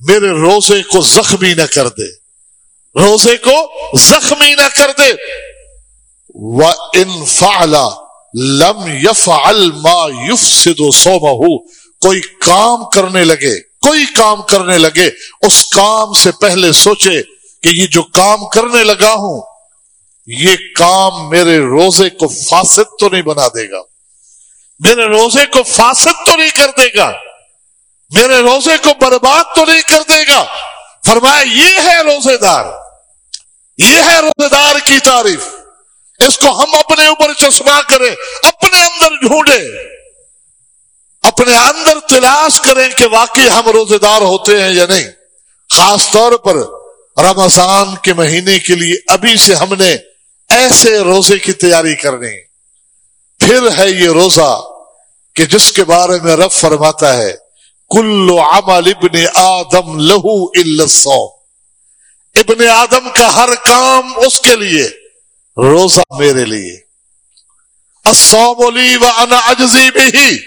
[SPEAKER 1] میرے روزے کو زخمی نہ کر دے۔ روزے کو زخمی نہ کر دے۔ وہ انفالا لم یف الما یوف سدو کوئی کام کرنے لگے، کوئی کام کرنے لگے، اس کام سے پہلے سوچے کہ یہ جو کام کرنے لگا ہوں، یہ کام میرے روزے کو فاسد تو نہیں بنا دے گا۔ میرے روزے کو فاسد تو نہیں کر دے گا۔ میرے روزے کو برباد تو نہیں کر دے گا۔ فرمایا، یہ ہے روزے دار۔ یہ ہے روزے دار کی تعریف۔ اس کو ہم اپنے اوپر چشمہ کریں، اپنے اندر ڈھونڈے اپنے اندر تلاش کریں کہ واقعی ہم روزے دار ہوتے ہیں یا نہیں۔ خاص طور پر رمضان کے مہینے کے لیے ابھی سے ہم نے ایسے روزے کی تیاری کرنی۔ پھر ہے یہ روزہ کہ جس کے بارے میں رب فرماتا ہے، کل عمل ابن آدم لہو السو ابن آدم کا ہر کام اس کے لیے۔ روزہ میرے لیے۔ بولی و انا اجزی بھی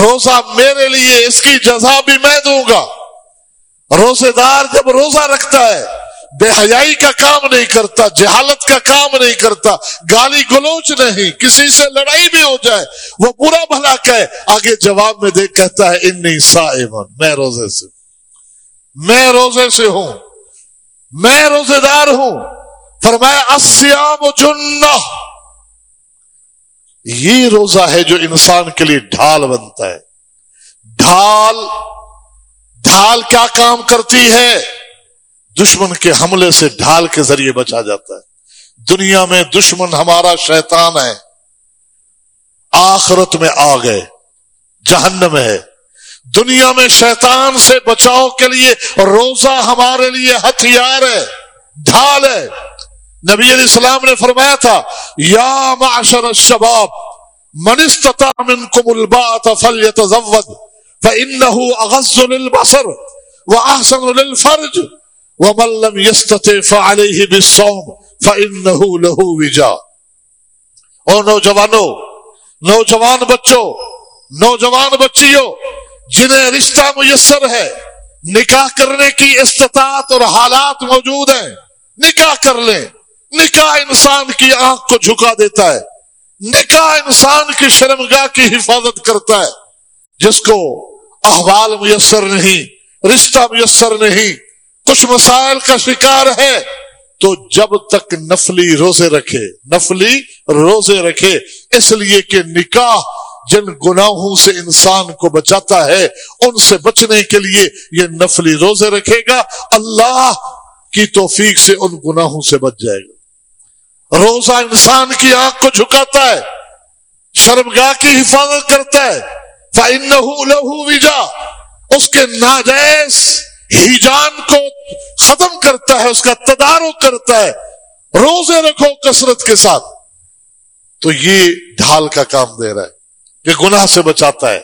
[SPEAKER 1] روزہ میرے لیے، اس کی جزا بھی میں دوں گا۔ روزے دار جب روزہ رکھتا ہے، بے حیائی کا کام نہیں کرتا، جہالت کا کام نہیں کرتا، گالی گلوچ نہیں، کسی سے لڑائی بھی ہو جائے، وہ برا بھلا کہ آگے جواب میں دیکھ کہتا ہے، انی سائمن میں روزے سے میں روزے سے ہوں۔ میں روزے دار ہوں۔ فرمایا اسیام جنہ. یہ روزہ ہے جو انسان کے لیے ڈھال بنتا ہے. ڈھال ڈھال کیا کام کرتی ہے؟ دشمن کے حملے سے ڈھال کے ذریعے بچا جاتا ہے. دنیا میں دشمن ہمارا شیطان ہے. آخرت میں آ گئے. جہنم ہے. دنیا میں شیطان سے بچاؤ کے لیے روزہ ہمارے لیے ہتھیار ہے. ڈھال ہے. نبی علیہ السلام نے فرمایا تھا، یا معشر الشباب، من استطاع منکم الباعت فلیتزود فإنه اغز للبصر واحسن للفرج وملم يستطع فعليه بالصوم فإنه له وجا او نوجوانوں نوجوان بچوں نوجوان بچیوں جنہیں رشتہ میسر ہے، نکاح کرنے کی استطاعت اور حالات موجود ہیں، نکاح کر لیں۔ نکاح انسان کی آنکھ کو جھکا دیتا ہے۔ نکاح انسان کی شرمگاہ کی حفاظت کرتا ہے۔ جس کو احوال میسر نہیں، رشتہ میسر نہیں، کچھ مسائل کا شکار ہے، تو جب تک نفلی روزے رکھے، نفلی روزے رکھے۔ اس لیے کہ نکاح جن گناہوں سے انسان کو بچاتا ہے، ان سے بچنے کے لیے یہ نفلی روزے رکھے گا۔ اللہ کی توفیق سے ان گناہوں سے بچ جائے گا۔ روزہ انسان کی آنکھ کو جھکاتا ہے، شرمگاہ کی حفاظت کرتا ہے۔ فَإِنَّهُ لَهُ وِجَا اس کے ناجائز ہیجان کو ختم کرتا ہے، اس کا تدارک کرتا ہے۔ روزے رکھو کثرت کے ساتھ۔ تو یہ ڈھال کا کام دے رہا ہے یہ گناہ سے بچاتا ہے۔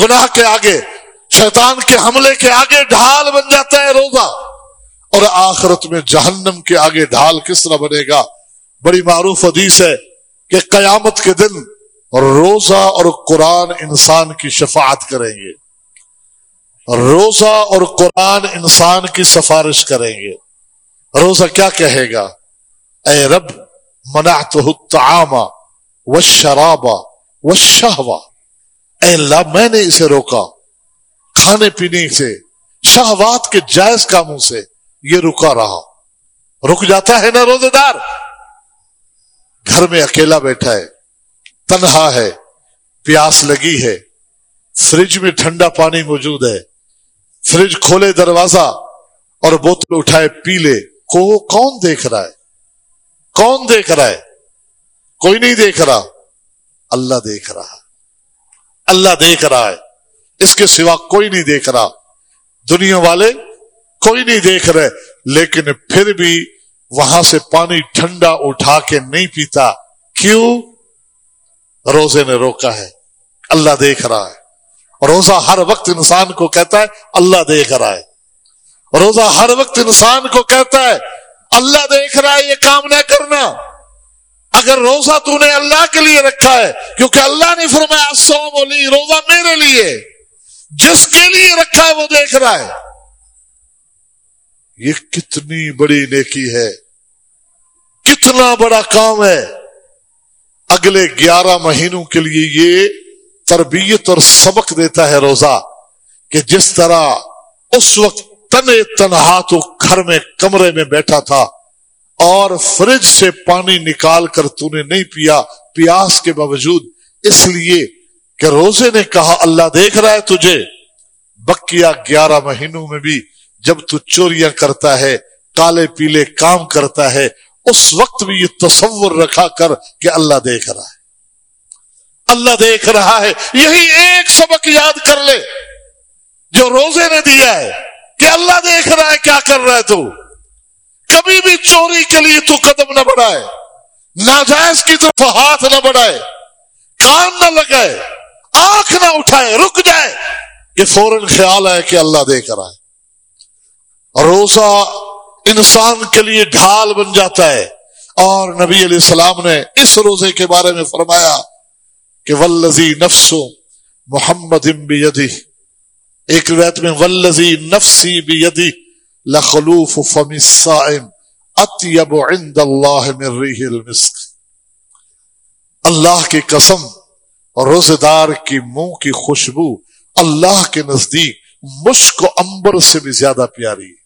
[SPEAKER 1] گناہ کے آگے، شیطان کے حملے کے آگے ڈھال بن جاتا ہے روزہ۔ اور آخرت میں جہنم کے آگے ڈھال کس طرح بنے گا؟ بڑی معروف حدیث ہے کہ قیامت کے دن روزہ اور قرآن انسان کی شفاعت کریں گے۔ روزہ اور قرآن انسان کی سفارش کریں گے۔ روزہ کیا کہے گا؟ اے رب منعت الطعام والشراب والشہوہ۔ اے اللہ، میں نے اسے روکا۔ کھانے پینے سے، شہوات کے جائز کاموں سے یہ رکا رہا۔ رک جاتا ہے نا روزے دار؟ گھر میں اکیلا بیٹھا ہے، تنہا ہے، پیاس لگی ہے۔ فریج میں ٹھنڈا پانی موجود ہے۔ فریج کھولے دروازہ اور بوتل اٹھائے پی لے کو کون دیکھ رہا ہے؟ کون دیکھ رہا ہے؟ کوئی نہیں دیکھ رہا۔ اللہ دیکھ رہا۔ اللہ دیکھ رہا ہے۔ اس کے سوا کوئی نہیں دیکھ رہا۔ دنیا والے کوئی نہیں دیکھ رہے، لیکن پھر بھی وہاں سے پانی ٹھنڈا اٹھا کے نہیں پیتا، کیوں؟ روزے نے روکا ہے، اللہ دیکھ رہا ہے۔ روزہ ہر وقت انسان کو کہتا ہے، اللہ دیکھ رہا ہے۔ روزہ ہر وقت انسان کو کہتا ہے، اللہ دیکھ رہا ہے، یہ کام نہ کرنا۔ اگر روزہ تو نے اللہ کے لیے رکھا ہے، کیونکہ اللہ نے فرمایا سو بولی روزہ میرے لیے، جس کے لیے رکھا ہے، وہ دیکھ رہا ہے۔ یہ کتنی بڑی نیکی ہے، کتنا بڑا کام ہے۔ اگلے گیارہ مہینوں کے لیے یہ تربیت اور سبق دیتا ہے روزہ کہ جس طرح اس وقت تنے تنہا تو گھر میں، کمرے میں بیٹھا تھا اور فریج سے پانی نکال کر تو نے نہیں پیا، پیاس کے باوجود اس لیے کہ روزے نے کہا، اللہ دیکھ رہا ہے تجھے۔ بکیا گیارہ مہینوں میں بھی جب تو چوریاں کرتا ہے، کالے پیلے کام کرتا ہے، اس وقت بھی یہ تصور رکھا کر کہ اللہ دیکھ رہا ہے۔ اللہ دیکھ رہا ہے۔ یہی ایک سبق یاد کر لے، جو روزے نے دیا ہے کہ اللہ دیکھ رہا ہے، کیا کر رہا ہے تو؟ کبھی بھی چوری کے لیے تو قدم نہ بڑھائے، ناجائز کی طرف ہاتھ نہ بڑھائے، کان نہ لگائے، آنکھ نہ اٹھائے، رک جائے، یہ فوراً خیال ہے کہ اللہ دیکھ رہا ہے۔ روزہ انسان کے لیے ڈھال بن جاتا ہے۔ اور نبی علیہ السلام نے اس روزے کے بارے میں فرمایا کہ ولزی نفسو محمد ایک روایت میں ولزی نفسی بھی لخلوف فم الصائم اطیب عند اللہ من ریح المسک اللہ کی قسم روزے دار کی منہ کی خوشبو اللہ کے نزدیک مشک و امبر سے بھی زیادہ پیاری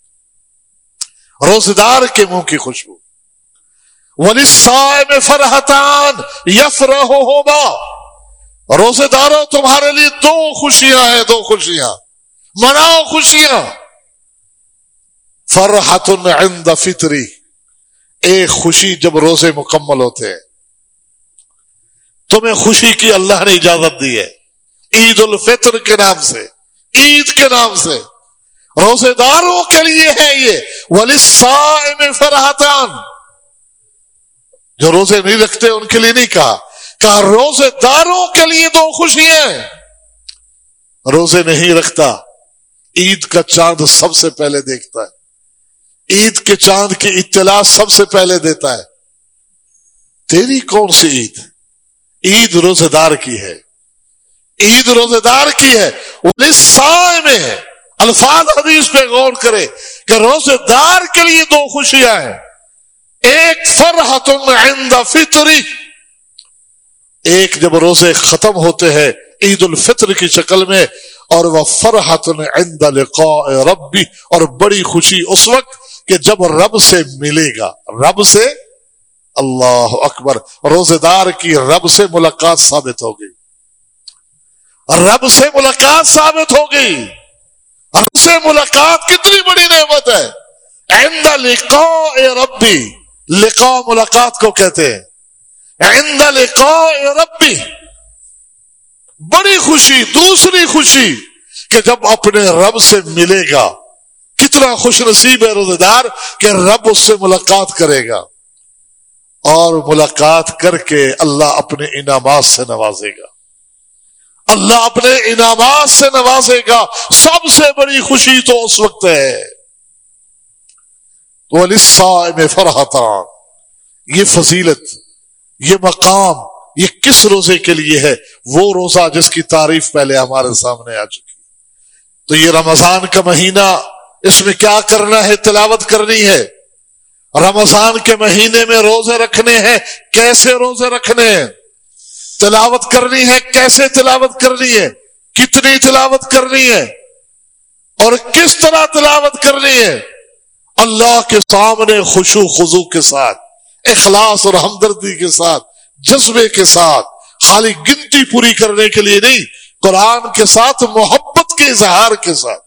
[SPEAKER 1] روزے دار کے منہ کی خوشبو۔ ولی میں فرحتان یفرح ہوگا روزے داروں تمہارے لیے دو خوشیاں ہیں، دو خوشیاں۔ مناؤ خوشیاں۔ فرحت عند فطری۔ ایک خوشی جب روزے مکمل ہوتے ہیں۔ تمہیں خوشی کی اللہ نے اجازت دی ہے۔ عید الفطر کے نام سے۔ عید کے نام سے۔ روزے داروں کے لیے ہے یہ۔ ولی میں فرحتان جو روزے نہیں رکھتے ان کے لیے نہیں کہا۔ کہا، روزے داروں کے لیے دو خوشیاں روزے نہیں رکھتا، عید کا چاند سب سے پہلے دیکھتا ہے۔ عید کے چاند کی اطلاع سب سے پہلے دیتا ہے۔ تیری کون سی عید؟ عید روزے دار کی ہے۔ عید روزے دار کی ہے۔ وہ سائے میں ہے۔ الفاظ حدیث پہ غور کرے کہ روزے دار کے لیے دو خوشیاں ہیں۔ ایک فرحت عند فطری ایک جب روزے ختم ہوتے ہیں عید الفطر کی شکل میں اور وہ فرحت عند لقاء ربی۔ اور بڑی خوشی اس وقت کہ جب رب سے ملے گا۔ رب سے؟ اللہ اکبر۔ روزے دار کی رب سے ملاقات ثابت ہوگی رب سے ملاقات ثابت ہوگی رب سے ملاقات کتنی بڑی نعمت ہے۔ عند لقاء ربی، لقاء ملاقات کو کہتے ہیں۔ عند لقاء ربی، بڑی خوشی، دوسری خوشی کہ جب اپنے رب سے ملے گا، کتنا خوش نصیب ہے روزے دار کہ رب اس سے ملاقات کرے گا۔ اور ملاقات کر کے اللہ اپنے انعامات سے نوازے گا۔ اللہ اپنے انعامات سے نوازے گا۔ سب سے بڑی خوشی تو اس وقت ہے۔ میں فرحتان یہ فضیلت، یہ مقام، یہ کس روزے کے لیے ہے؟ وہ روزہ جس کی تعریف پہلے ہمارے سامنے آ چکی۔ تو یہ رمضان کا مہینہ، اس میں کیا کرنا ہے، تلاوت کرنی ہے؟ رمضان کے مہینے میں روزے رکھنے ہیں۔ کیسے روزے رکھنے ہیں؟ تلاوت کرنی ہے، کیسے تلاوت کرنی ہے؟ کتنی تلاوت کرنی ہے؟ اور کس طرح تلاوت کرنی ہے؟ اللہ کے سامنے خوشو خزو کے ساتھ، اخلاص اور ہمدردی کے ساتھ، جذبے کے ساتھ، خالی گنتی پوری کرنے کے لیے نہیں، قرآن کے ساتھ، محبت کے اظہار کے ساتھ۔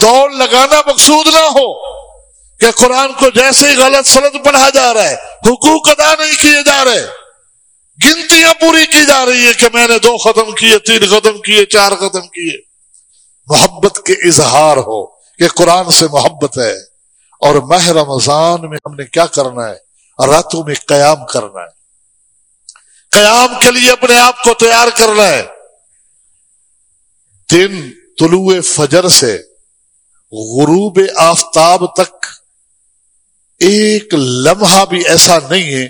[SPEAKER 1] دوڑ لگانا مقصود نہ ہو کہ قرآن کو جیسے ہی غلط سلط پڑھا جا رہا ہے، حقوق ادا نہیں کیے جا رہے۔ گنتیاں پوری کی جا رہی ہے کہ میں نے دو ختم کیے، تین ختم کیے، چار ختم کیے۔ محبت کے اظہار ہو کہ قرآن سے محبت ہے اور ماہ رمضان میں ہم نے کیا کرنا ہے؟ راتوں میں قیام کرنا ہے۔ قیام کے لیے اپنے آپ کو تیار کرنا ہے۔ دن طلوع فجر سے غروب آفتاب تک ایک لمحہ بھی ایسا نہیں ہے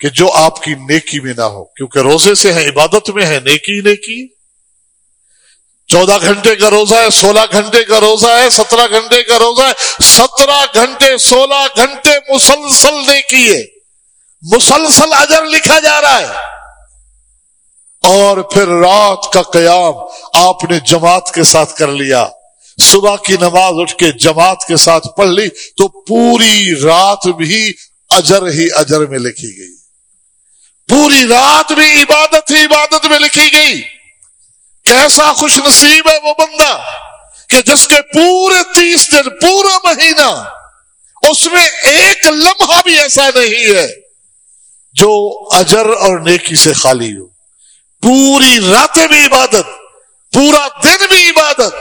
[SPEAKER 1] کہ جو آپ کی نیکی میں نہ ہو، کیونکہ روزے سے ہے عبادت میں ہے نیکی نیکی۔ چودہ گھنٹے کا روزہ ہے، سولہ گھنٹے کا روزہ ہے، سترہ گھنٹے کا روزہ ہے۔ سترہ گھنٹے، سولہ گھنٹے مسلسل نیکی ہے۔ مسلسل اجر لکھا جا رہا ہے۔ اور پھر رات کا قیام آپ نے جماعت کے ساتھ کر لیا۔ صبح کی نماز اٹھ کے جماعت کے ساتھ پڑھ لی تو پوری رات بھی اجر ہی اجر میں لکھی گئی۔ پوری رات بھی عبادت ہی عبادت میں لکھی گئی۔ کیسا خوش نصیب ہے وہ بندہ کہ جس کے پورے تیس دن، پورا مہینہ اس میں ایک لمحہ بھی ایسا نہیں ہے جو اجر اور نیکی سے خالی ہو۔ پوری راتیں بھی عبادت، پورا دن بھی عبادت۔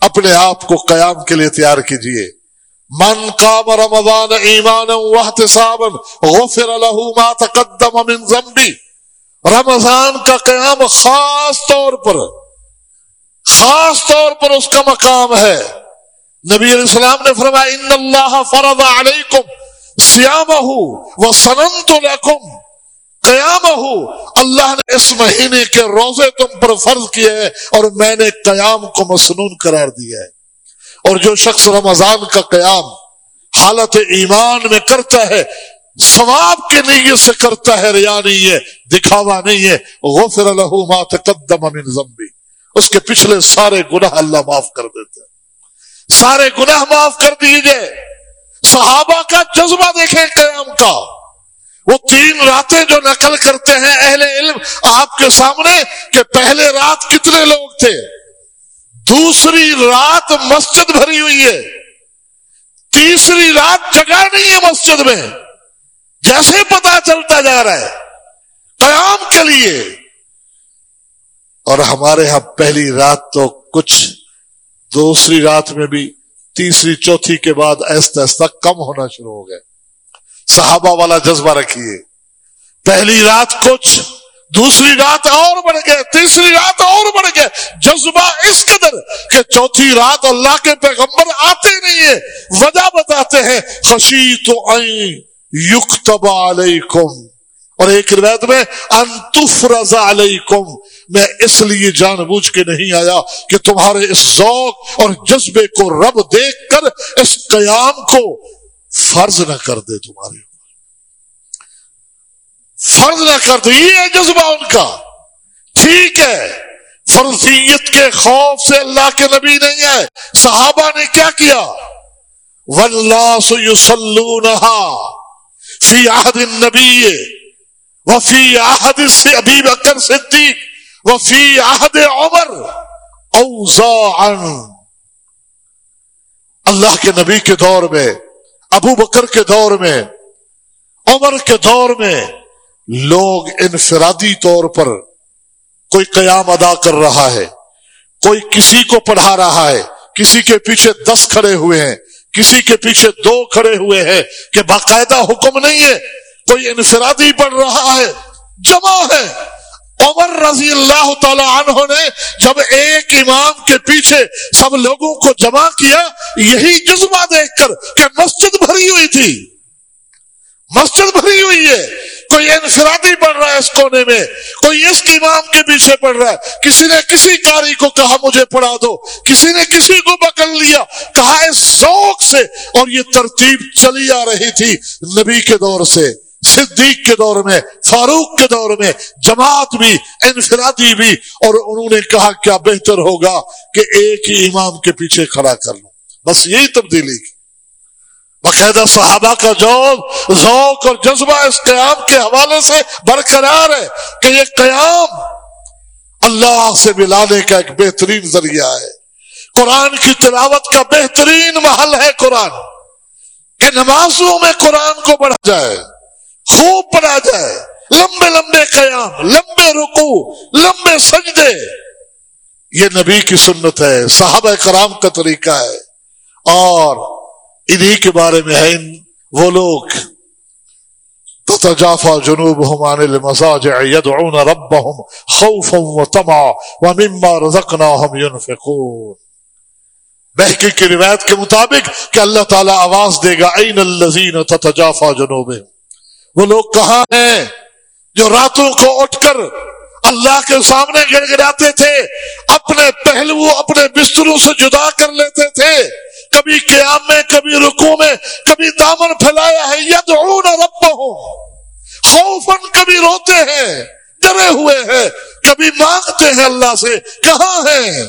[SPEAKER 1] اپنے آپ کو قیام کے لیے تیار کیجیے من قام رمضان ایمان غفر له ما تقدم من ذنبی. رمضان کا قیام خاص طور پر، خاص طور پر اس کا مقام ہے۔ نبی علیہ السلام نے فرمایا، ان اللہ فرض علیکم سیامہ و سننت لکم. قیام ہو اللہ نے اس مہینے کے روزے تم پر فرض کیے ہیں اور میں نے قیام کو مسنون قرار دیا ہے۔ اور جو شخص رمضان کا قیام حالت ایمان میں کرتا ہے، ثواب کے نیت سے کرتا ہے، ریا نہیں ہے، دکھاوا نہیں ہے، غفر له ما تقدم من ذنبی۔ اس کے پچھلے سارے گناہ اللہ معاف کر دیتے ہیں سارے گناہ معاف کر دیجیے صحابہ کا جذبہ دیکھیں قیام کا۔ وہ تین راتیں جو نقل کرتے ہیں اہل علم، آپ کے سامنے کہ پہلے رات کتنے لوگ تھے؟ دوسری رات مسجد بھری ہوئی ہے۔ تیسری رات جگہ نہیں ہے مسجد میں۔ جیسے پتا چلتا جا رہا ہے۔ قیام کے لیے۔ اور ہمارے ہاں پہلی رات تو کچھ، دوسری رات میں بھی، تیسری، چوتھی کے بعد ایستا ایستا کم ہونا شروع ہو گئے صحابہ والا جذبہ رکھیے۔ پہلی رات کچھ دوسری رات اور بڑھ گئے، تیسری رات اور بڑھ گئے۔ جذبہ اس قدر کہ چوتھی رات اللہ کے پیغمبر آتے نہیں ہے وجہ بتاتے ہیں خشی تو علیکم۔ اور ایک روایت میں انتف رضا علیکم۔ میں اس لیے جان بوجھ کے نہیں آیا کہ تمہارے اس ذوق اور جذبے کو رب دیکھ کر اس قیام کو فرض نہ کر دے تمہارے۔ فرض نہ کر دے یہ ہے جذبہ ان کا۔ ٹھیک ہے۔ فرضیت کے خوف سے اللہ کے نبی نہیں ہے۔ صحابہ نے کیا کیا؟ ولہ فی عہد النبی وفی عہد سے ابھی بکر صدیق وفی عہد عمر اوزا اللہ کے نبی کے دور میں، ابو بکر کے دور میں، عمر کے دور میں لوگ انفرادی طور پر کوئی قیام ادا کر رہا ہے، کوئی کسی کو پڑھا رہا ہے، کسی کے پیچھے دس کھڑے ہوئے ہیں، کسی کے پیچھے دو کھڑے ہوئے ہیں کہ باقاعدہ حکم نہیں ہے، کوئی انفرادی پڑھ رہا ہے، جمع ہے۔ عمر رضی اللہ تعالی عنہ نے جب ایک امام کے پیچھے سب لوگوں کو جمع کیا، یہی جذبہ دیکھ کر کہ مسجد بھری ہوئی تھی۔ مسجد بھری ہوئی ہے۔ کوئی انفرادی پڑھ رہا ہے اس کونے میں؟ کوئی اس امام کے پیچھے پڑھ رہا ہے؟ کسی نے کسی کاری کو کہا مجھے پڑھا دو، کسی نے کسی کو پکڑ لیا، کہا اس ذوق سے۔ اور یہ ترتیب چلی آ رہی تھی نبی کے دور سے، صدیق کے دور میں، فاروق کے دور میں۔ جماعت بھی، انفرادی بھی۔ اور انہوں نے کہا، کیا بہتر ہوگا کہ ایک ہی امام کے پیچھے کھڑا کر لوں؟ بس یہی تبدیلی کی۔ باقاعدہ صحابہ کا جو ذوق اور جذبہ اس قیام کے حوالے سے برقرار ہے کہ یہ قیام اللہ سے ملانے کا ایک بہترین ذریعہ ہے۔ قرآن کی تلاوت کا بہترین محل ہے قرآن۔ کہ نمازوں میں قرآن کو بڑھا جائے، خوب پڑھا جائے، لمبے لمبے قیام، لمبے رکو لمبے سجدے۔ یہ نبی کی سنت ہے، صحابہ کرام کا طریقہ ہے۔ اور انہی کے بارے میں ہے وہ لوگ۔ تتجافا جنوبهم عن المساجع يدعون ربهم خوفا وطمعا ومما رزقناهم ينفقون۔ بحقی کی روایت کے مطابق کہ اللہ تعالیٰ آواز دے گا، این الذین تتجافا جنوبهم وہ لوگ کہاں ہیں؟ جو راتوں کو اٹھ کر اللہ کے سامنے گر گراتے تھے، اپنے پہلو، اپنے بستروں سے جدا کر لیتے تھے۔ کبھی قیام میں، کبھی رکو میں، کبھی دامن پھیلایا ہے ید رب خوفن کبھی روتے ہیں، ڈرے ہوئے ہیں، کبھی مانگتے ہیں اللہ سے، کہاں ہیں؟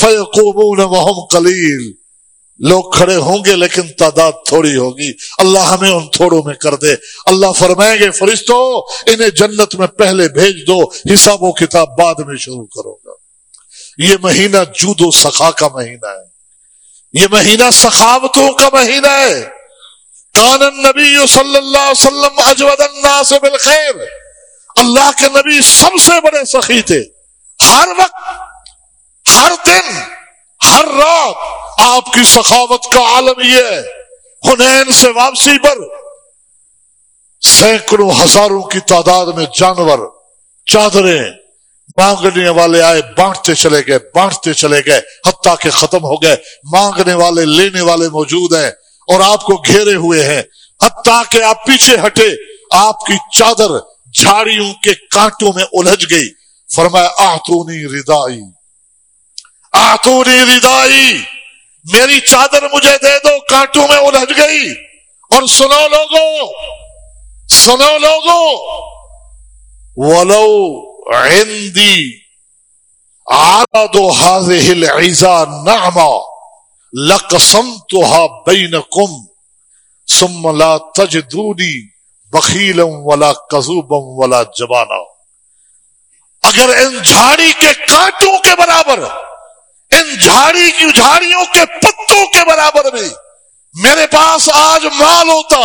[SPEAKER 1] فیقوبون وہم قلیل۔ لوگ کھڑے ہوں گے لیکن تعداد تھوڑی ہوگی۔ اللہ ہمیں ان تھوڑوں میں کر دے۔ اللہ فرمائیں گے فرشتوں انہیں جنت میں پہلے بھیج دو، حساب و کتاب بعد میں شروع کرو گا۔ یہ مہینہ جود و سخا کا مہینہ ہے۔ یہ مہینہ سخاوتوں کا مہینہ ہے۔ کان نبی صلی اللہ علیہ وسلم اجود الناس بالخیر۔ اللہ کے نبی سب سے بڑے سخی تھے۔ ہر وقت، ہر دن، ہر رات آپ کی سخاوت کا عالم یہ ہے۔ ہنین سے واپسی پر سینکڑوں ہزاروں کی تعداد میں جانور، چادریں مانگنے والے آئے، بانٹتے چلے گئے، بانٹتے چلے گئے، حتیٰ کہ ختم ہو گئے۔ مانگنے والے، لینے والے موجود ہیں اور آپ کو گھیرے ہوئے ہیں۔ حتیٰ کہ آپ پیچھے ہٹے، آپ کی چادر جھاڑیوں کے کانٹوں میں الجھ گئی۔ فرمایا آتونی ردائی آتونی ردائی میری چادر مجھے دے دو، کانٹوں میں الجھ گئی۔ اور سنو لوگو سنو لوگو ولو عندي. عرض هذه العزا نعمة لقسمتها بينكم. ثم لا تجدوني بخیلا ولا قذوبا ولا جبانا. اگر ان جھاڑی کے کانٹوں کے برابر، ان جھاڑی کی جھاڑیوں کے پتوں کے برابر میں میرے پاس آج مال ہوتا،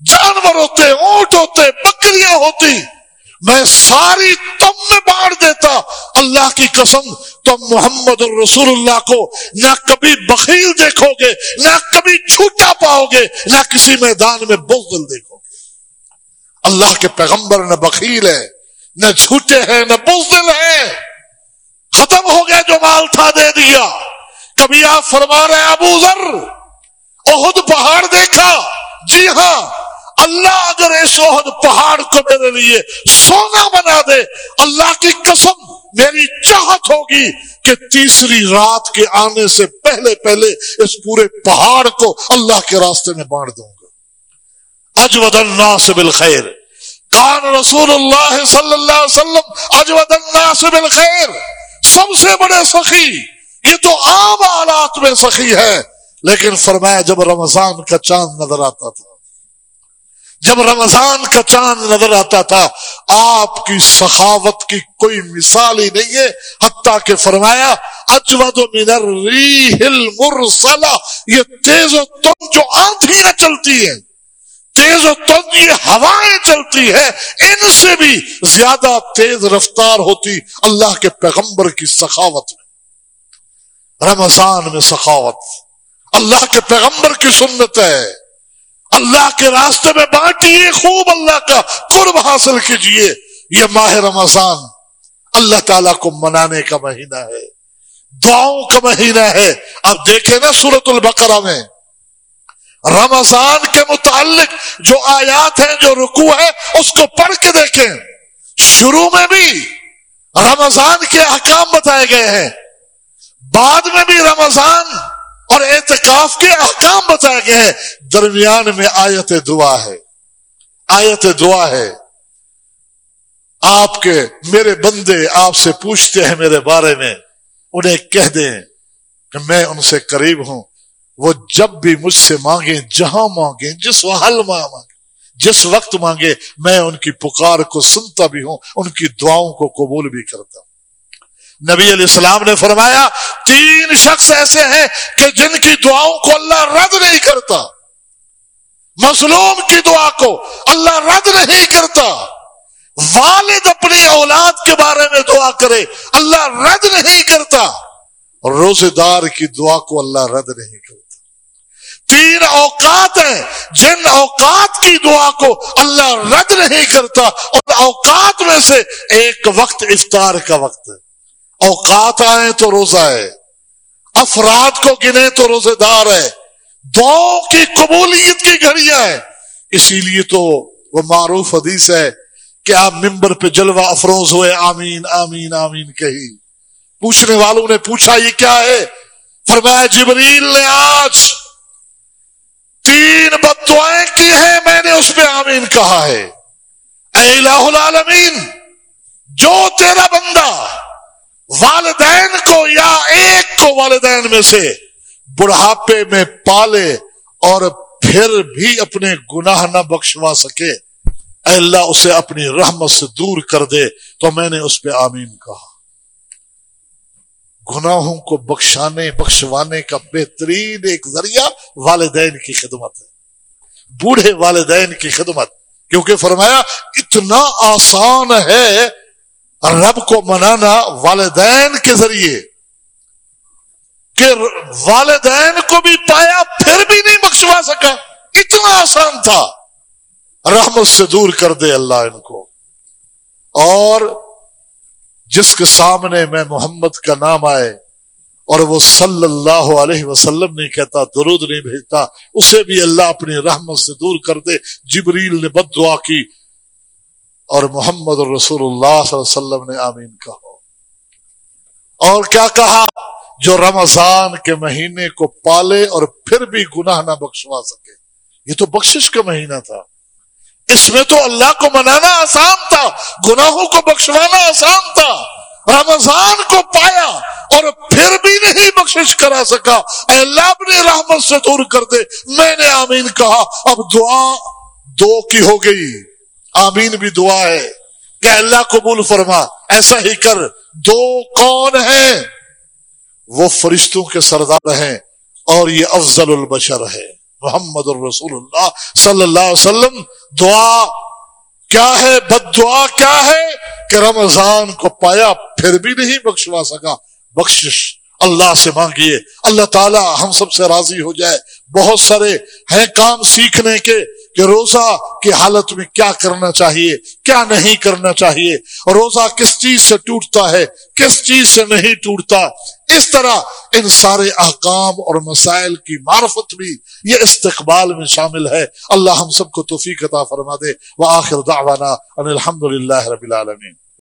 [SPEAKER 1] جانور ہوتے، اونٹ ہوتے، بکریاں ہوتی میں ساری تم میں بانٹ دیتا۔ اللہ کی قسم، تم محمد الرسول اللہ کو نہ کبھی بخیل دیکھو گے، نہ کبھی چھوٹا پاؤ گے، نہ کسی میدان میں بغل دیکھو گے۔ اللہ کے پیغمبر نہ بخیل ہے، نہ جھوٹے ہیں، نہ بغل ہے ختم ہو گیا جو مال تھا دے دیا۔ کبھی آپ فرما رہے ابو ذر اہد پہاڑ دیکھا۔ جی ہاں اللہ اگر اس پہاڑ کو میرے لیے سونا بنا دے، اللہ کی قسم میری چاہت ہوگی کہ تیسری رات کے آنے سے پہلے پہلے اس پورے پہاڑ کو اللہ کے راستے میں بانٹ دوں گا۔ اجود الناس بالخیر۔ کان رسول اللہ صلی اللہ علیہ وسلم اجود الناس بالخیر۔ سب سے بڑے سخی، یہ تو عام آلات میں سخی ہے، لیکن فرمایا جب رمضان کا چاند نظر آتا تھا۔ جب رمضان کا چاند نظر آتا تھا، آپ کی سخاوت کی کوئی مثال ہی نہیں ہے۔ حتیٰ کہ فرمایا، اجود من الریح المرسلہ، یہ تیز و تن جو آندھیاں چلتی ہیں تیز و تن یہ ہوائیں چلتی ہے ان سے بھی زیادہ تیز رفتار ہوتی اللہ کے پیغمبر کی سخاوت میں۔ رمضان میں سخاوت، اللہ کے پیغمبر کی سنت ہے۔ اللہ کے راستے میں بانٹیے، خوب اللہ کا قرب حاصل کیجیے۔ یہ ماہ رمضان اللہ تعالیٰ کو منانے کا مہینہ ہے، دعاؤں کا مہینہ ہے۔ اب دیکھیں نا سورت البقرہ میں۔ رمضان کے متعلق جو آیات ہیں، جو رکو ہے اس کو پڑھ کے دیکھیں۔ شروع میں بھی رمضان کے احکام بتائے گئے ہیں۔ بعد میں بھی رمضان اور اعتکاف کے احکام بتائے گئے ہیں۔ درمیان میں آیت دعا ہے۔ آیت دعا ہے۔ آپ کے میرے بندے آپ سے پوچھتے ہیں میرے بارے میں، انہیں کہہ دیں کہ میں ان سے قریب ہوں۔ وہ جب بھی مجھ سے مانگیں، جہاں مانگیں، جس حل مانگیں، جس وقت مانگے میں ان کی پکار کو سنتا بھی ہوں، ان کی دعاؤں کو قبول بھی کرتا ہوں۔ نبی علیہ السلام نے فرمایا، تین شخص ایسے ہیں کہ جن کی دعاؤں کو اللہ رد نہیں کرتا۔ مظلوم کی دعا کو اللہ رد نہیں کرتا۔ والد اپنی اولاد کے بارے میں دعا کرے، اللہ رد نہیں کرتا۔ روزے دار کی دعا کو اللہ رد نہیں کرتا۔ تین اوقات ہیں، جن اوقات کی دعا کو اللہ رد نہیں کرتا۔ اور اوقات میں سے ایک وقت افطار کا وقت ہے۔ اوقات آئے تو روزہ ہے۔ افراد کو گنے تو روزے دار ہے۔ دعاؤں کی قبولیت کی گھڑیاں ہیں۔ اسی لیے تو وہ معروف حدیث ہے کہ آپ ممبر پہ جلوہ افروز ہوئے، آمین آمین آمین کہی۔ پوچھنے والوں نے پوچھا، یہ کیا ہے؟ فرمایا، جبریل نے آج تین بدوائیں کی ہیں، میں نے اس پہ آمین کہا ہے۔ اے الہ العالمین، جو تیرا بندہ والدین کو یا ایک کو والدین میں سے بڑھاپے میں پالے اور پھر بھی اپنے گناہ نہ بخشوا سکے۔ اے اللہ، اسے اپنی رحمت سے دور کر دے۔ تو میں نے اس پہ آمین کہا۔ گناہوں کو بخشانے، بخشوانے کا بہترین ایک ذریعہ والدین کی خدمت ہے۔ بوڑھے والدین کی خدمت۔ کیونکہ فرمایا، اتنا آسان ہے رب کو منانا والدین کے ذریعے۔ کہ والدین کو بھی پایا، پھر بھی نہیں بخشوا سکا۔ اتنا آسان تھا۔ رحمت سے دور کر دے اللہ ان کو۔ اور جس کے سامنے میں محمد کا نام آئے اور وہ صلی اللہ علیہ وسلم نہیں کہتا، درود نہیں بھیجتا، اسے بھی اللہ اپنی رحمت سے دور کر دے۔ جبریل نے بد دعا کی اور محمد رسول اللہ صلی اللہ علیہ وسلم نے آمین کہا۔ اور کیا کہا؟ جو رمضان کے مہینے کو پالے اور پھر بھی گناہ نہ بخشوا سکے۔ یہ تو بخشش کا مہینہ تھا۔ اس میں تو اللہ کو منانا آسان تھا، گناہوں کو بخشوانا آسان تھا۔ رمضان کو پایا اور پھر بھی نہیں بخشش کرا سکا۔ اے اللہ اپنے رحمت سے دور کر دے۔ میں نے آمین کہا۔ اب دعا دو کی ہو گئی۔ آمین بھی دعا ہے۔ کہ اللہ قبول فرما۔ ایسا ہی کر۔ دو کون ہیں؟ وہ فرشتوں کے سردار ہیں اور یہ افضل البشر ہے۔ محمد الرسول اللہ صلی اللہ علیہ وسلم، دعا کیا ہے؟ بد دعا کیا ہے؟ کہ رمضان کو پایا پھر بھی نہیں بخشوا سکا۔ بخشش اللہ سے مانگیے۔ اللہ تعالی ہم سب سے راضی ہو جائے۔ بہت سارے ہیں کام سیکھنے کے۔ کہ روزہ کی حالت میں کیا کرنا چاہیے، کیا نہیں کرنا چاہیے، روزہ کس چیز سے ٹوٹتا ہے، کس چیز سے نہیں ٹوٹتا، اس طرح ان سارے احکام اور مسائل کی معرفت بھی یہ استقبال میں شامل ہے۔ اللہ ہم سب کو توفیق عطا فرما دے۔ وہ آخر دعوانا الحمد للہ رب العالمین۔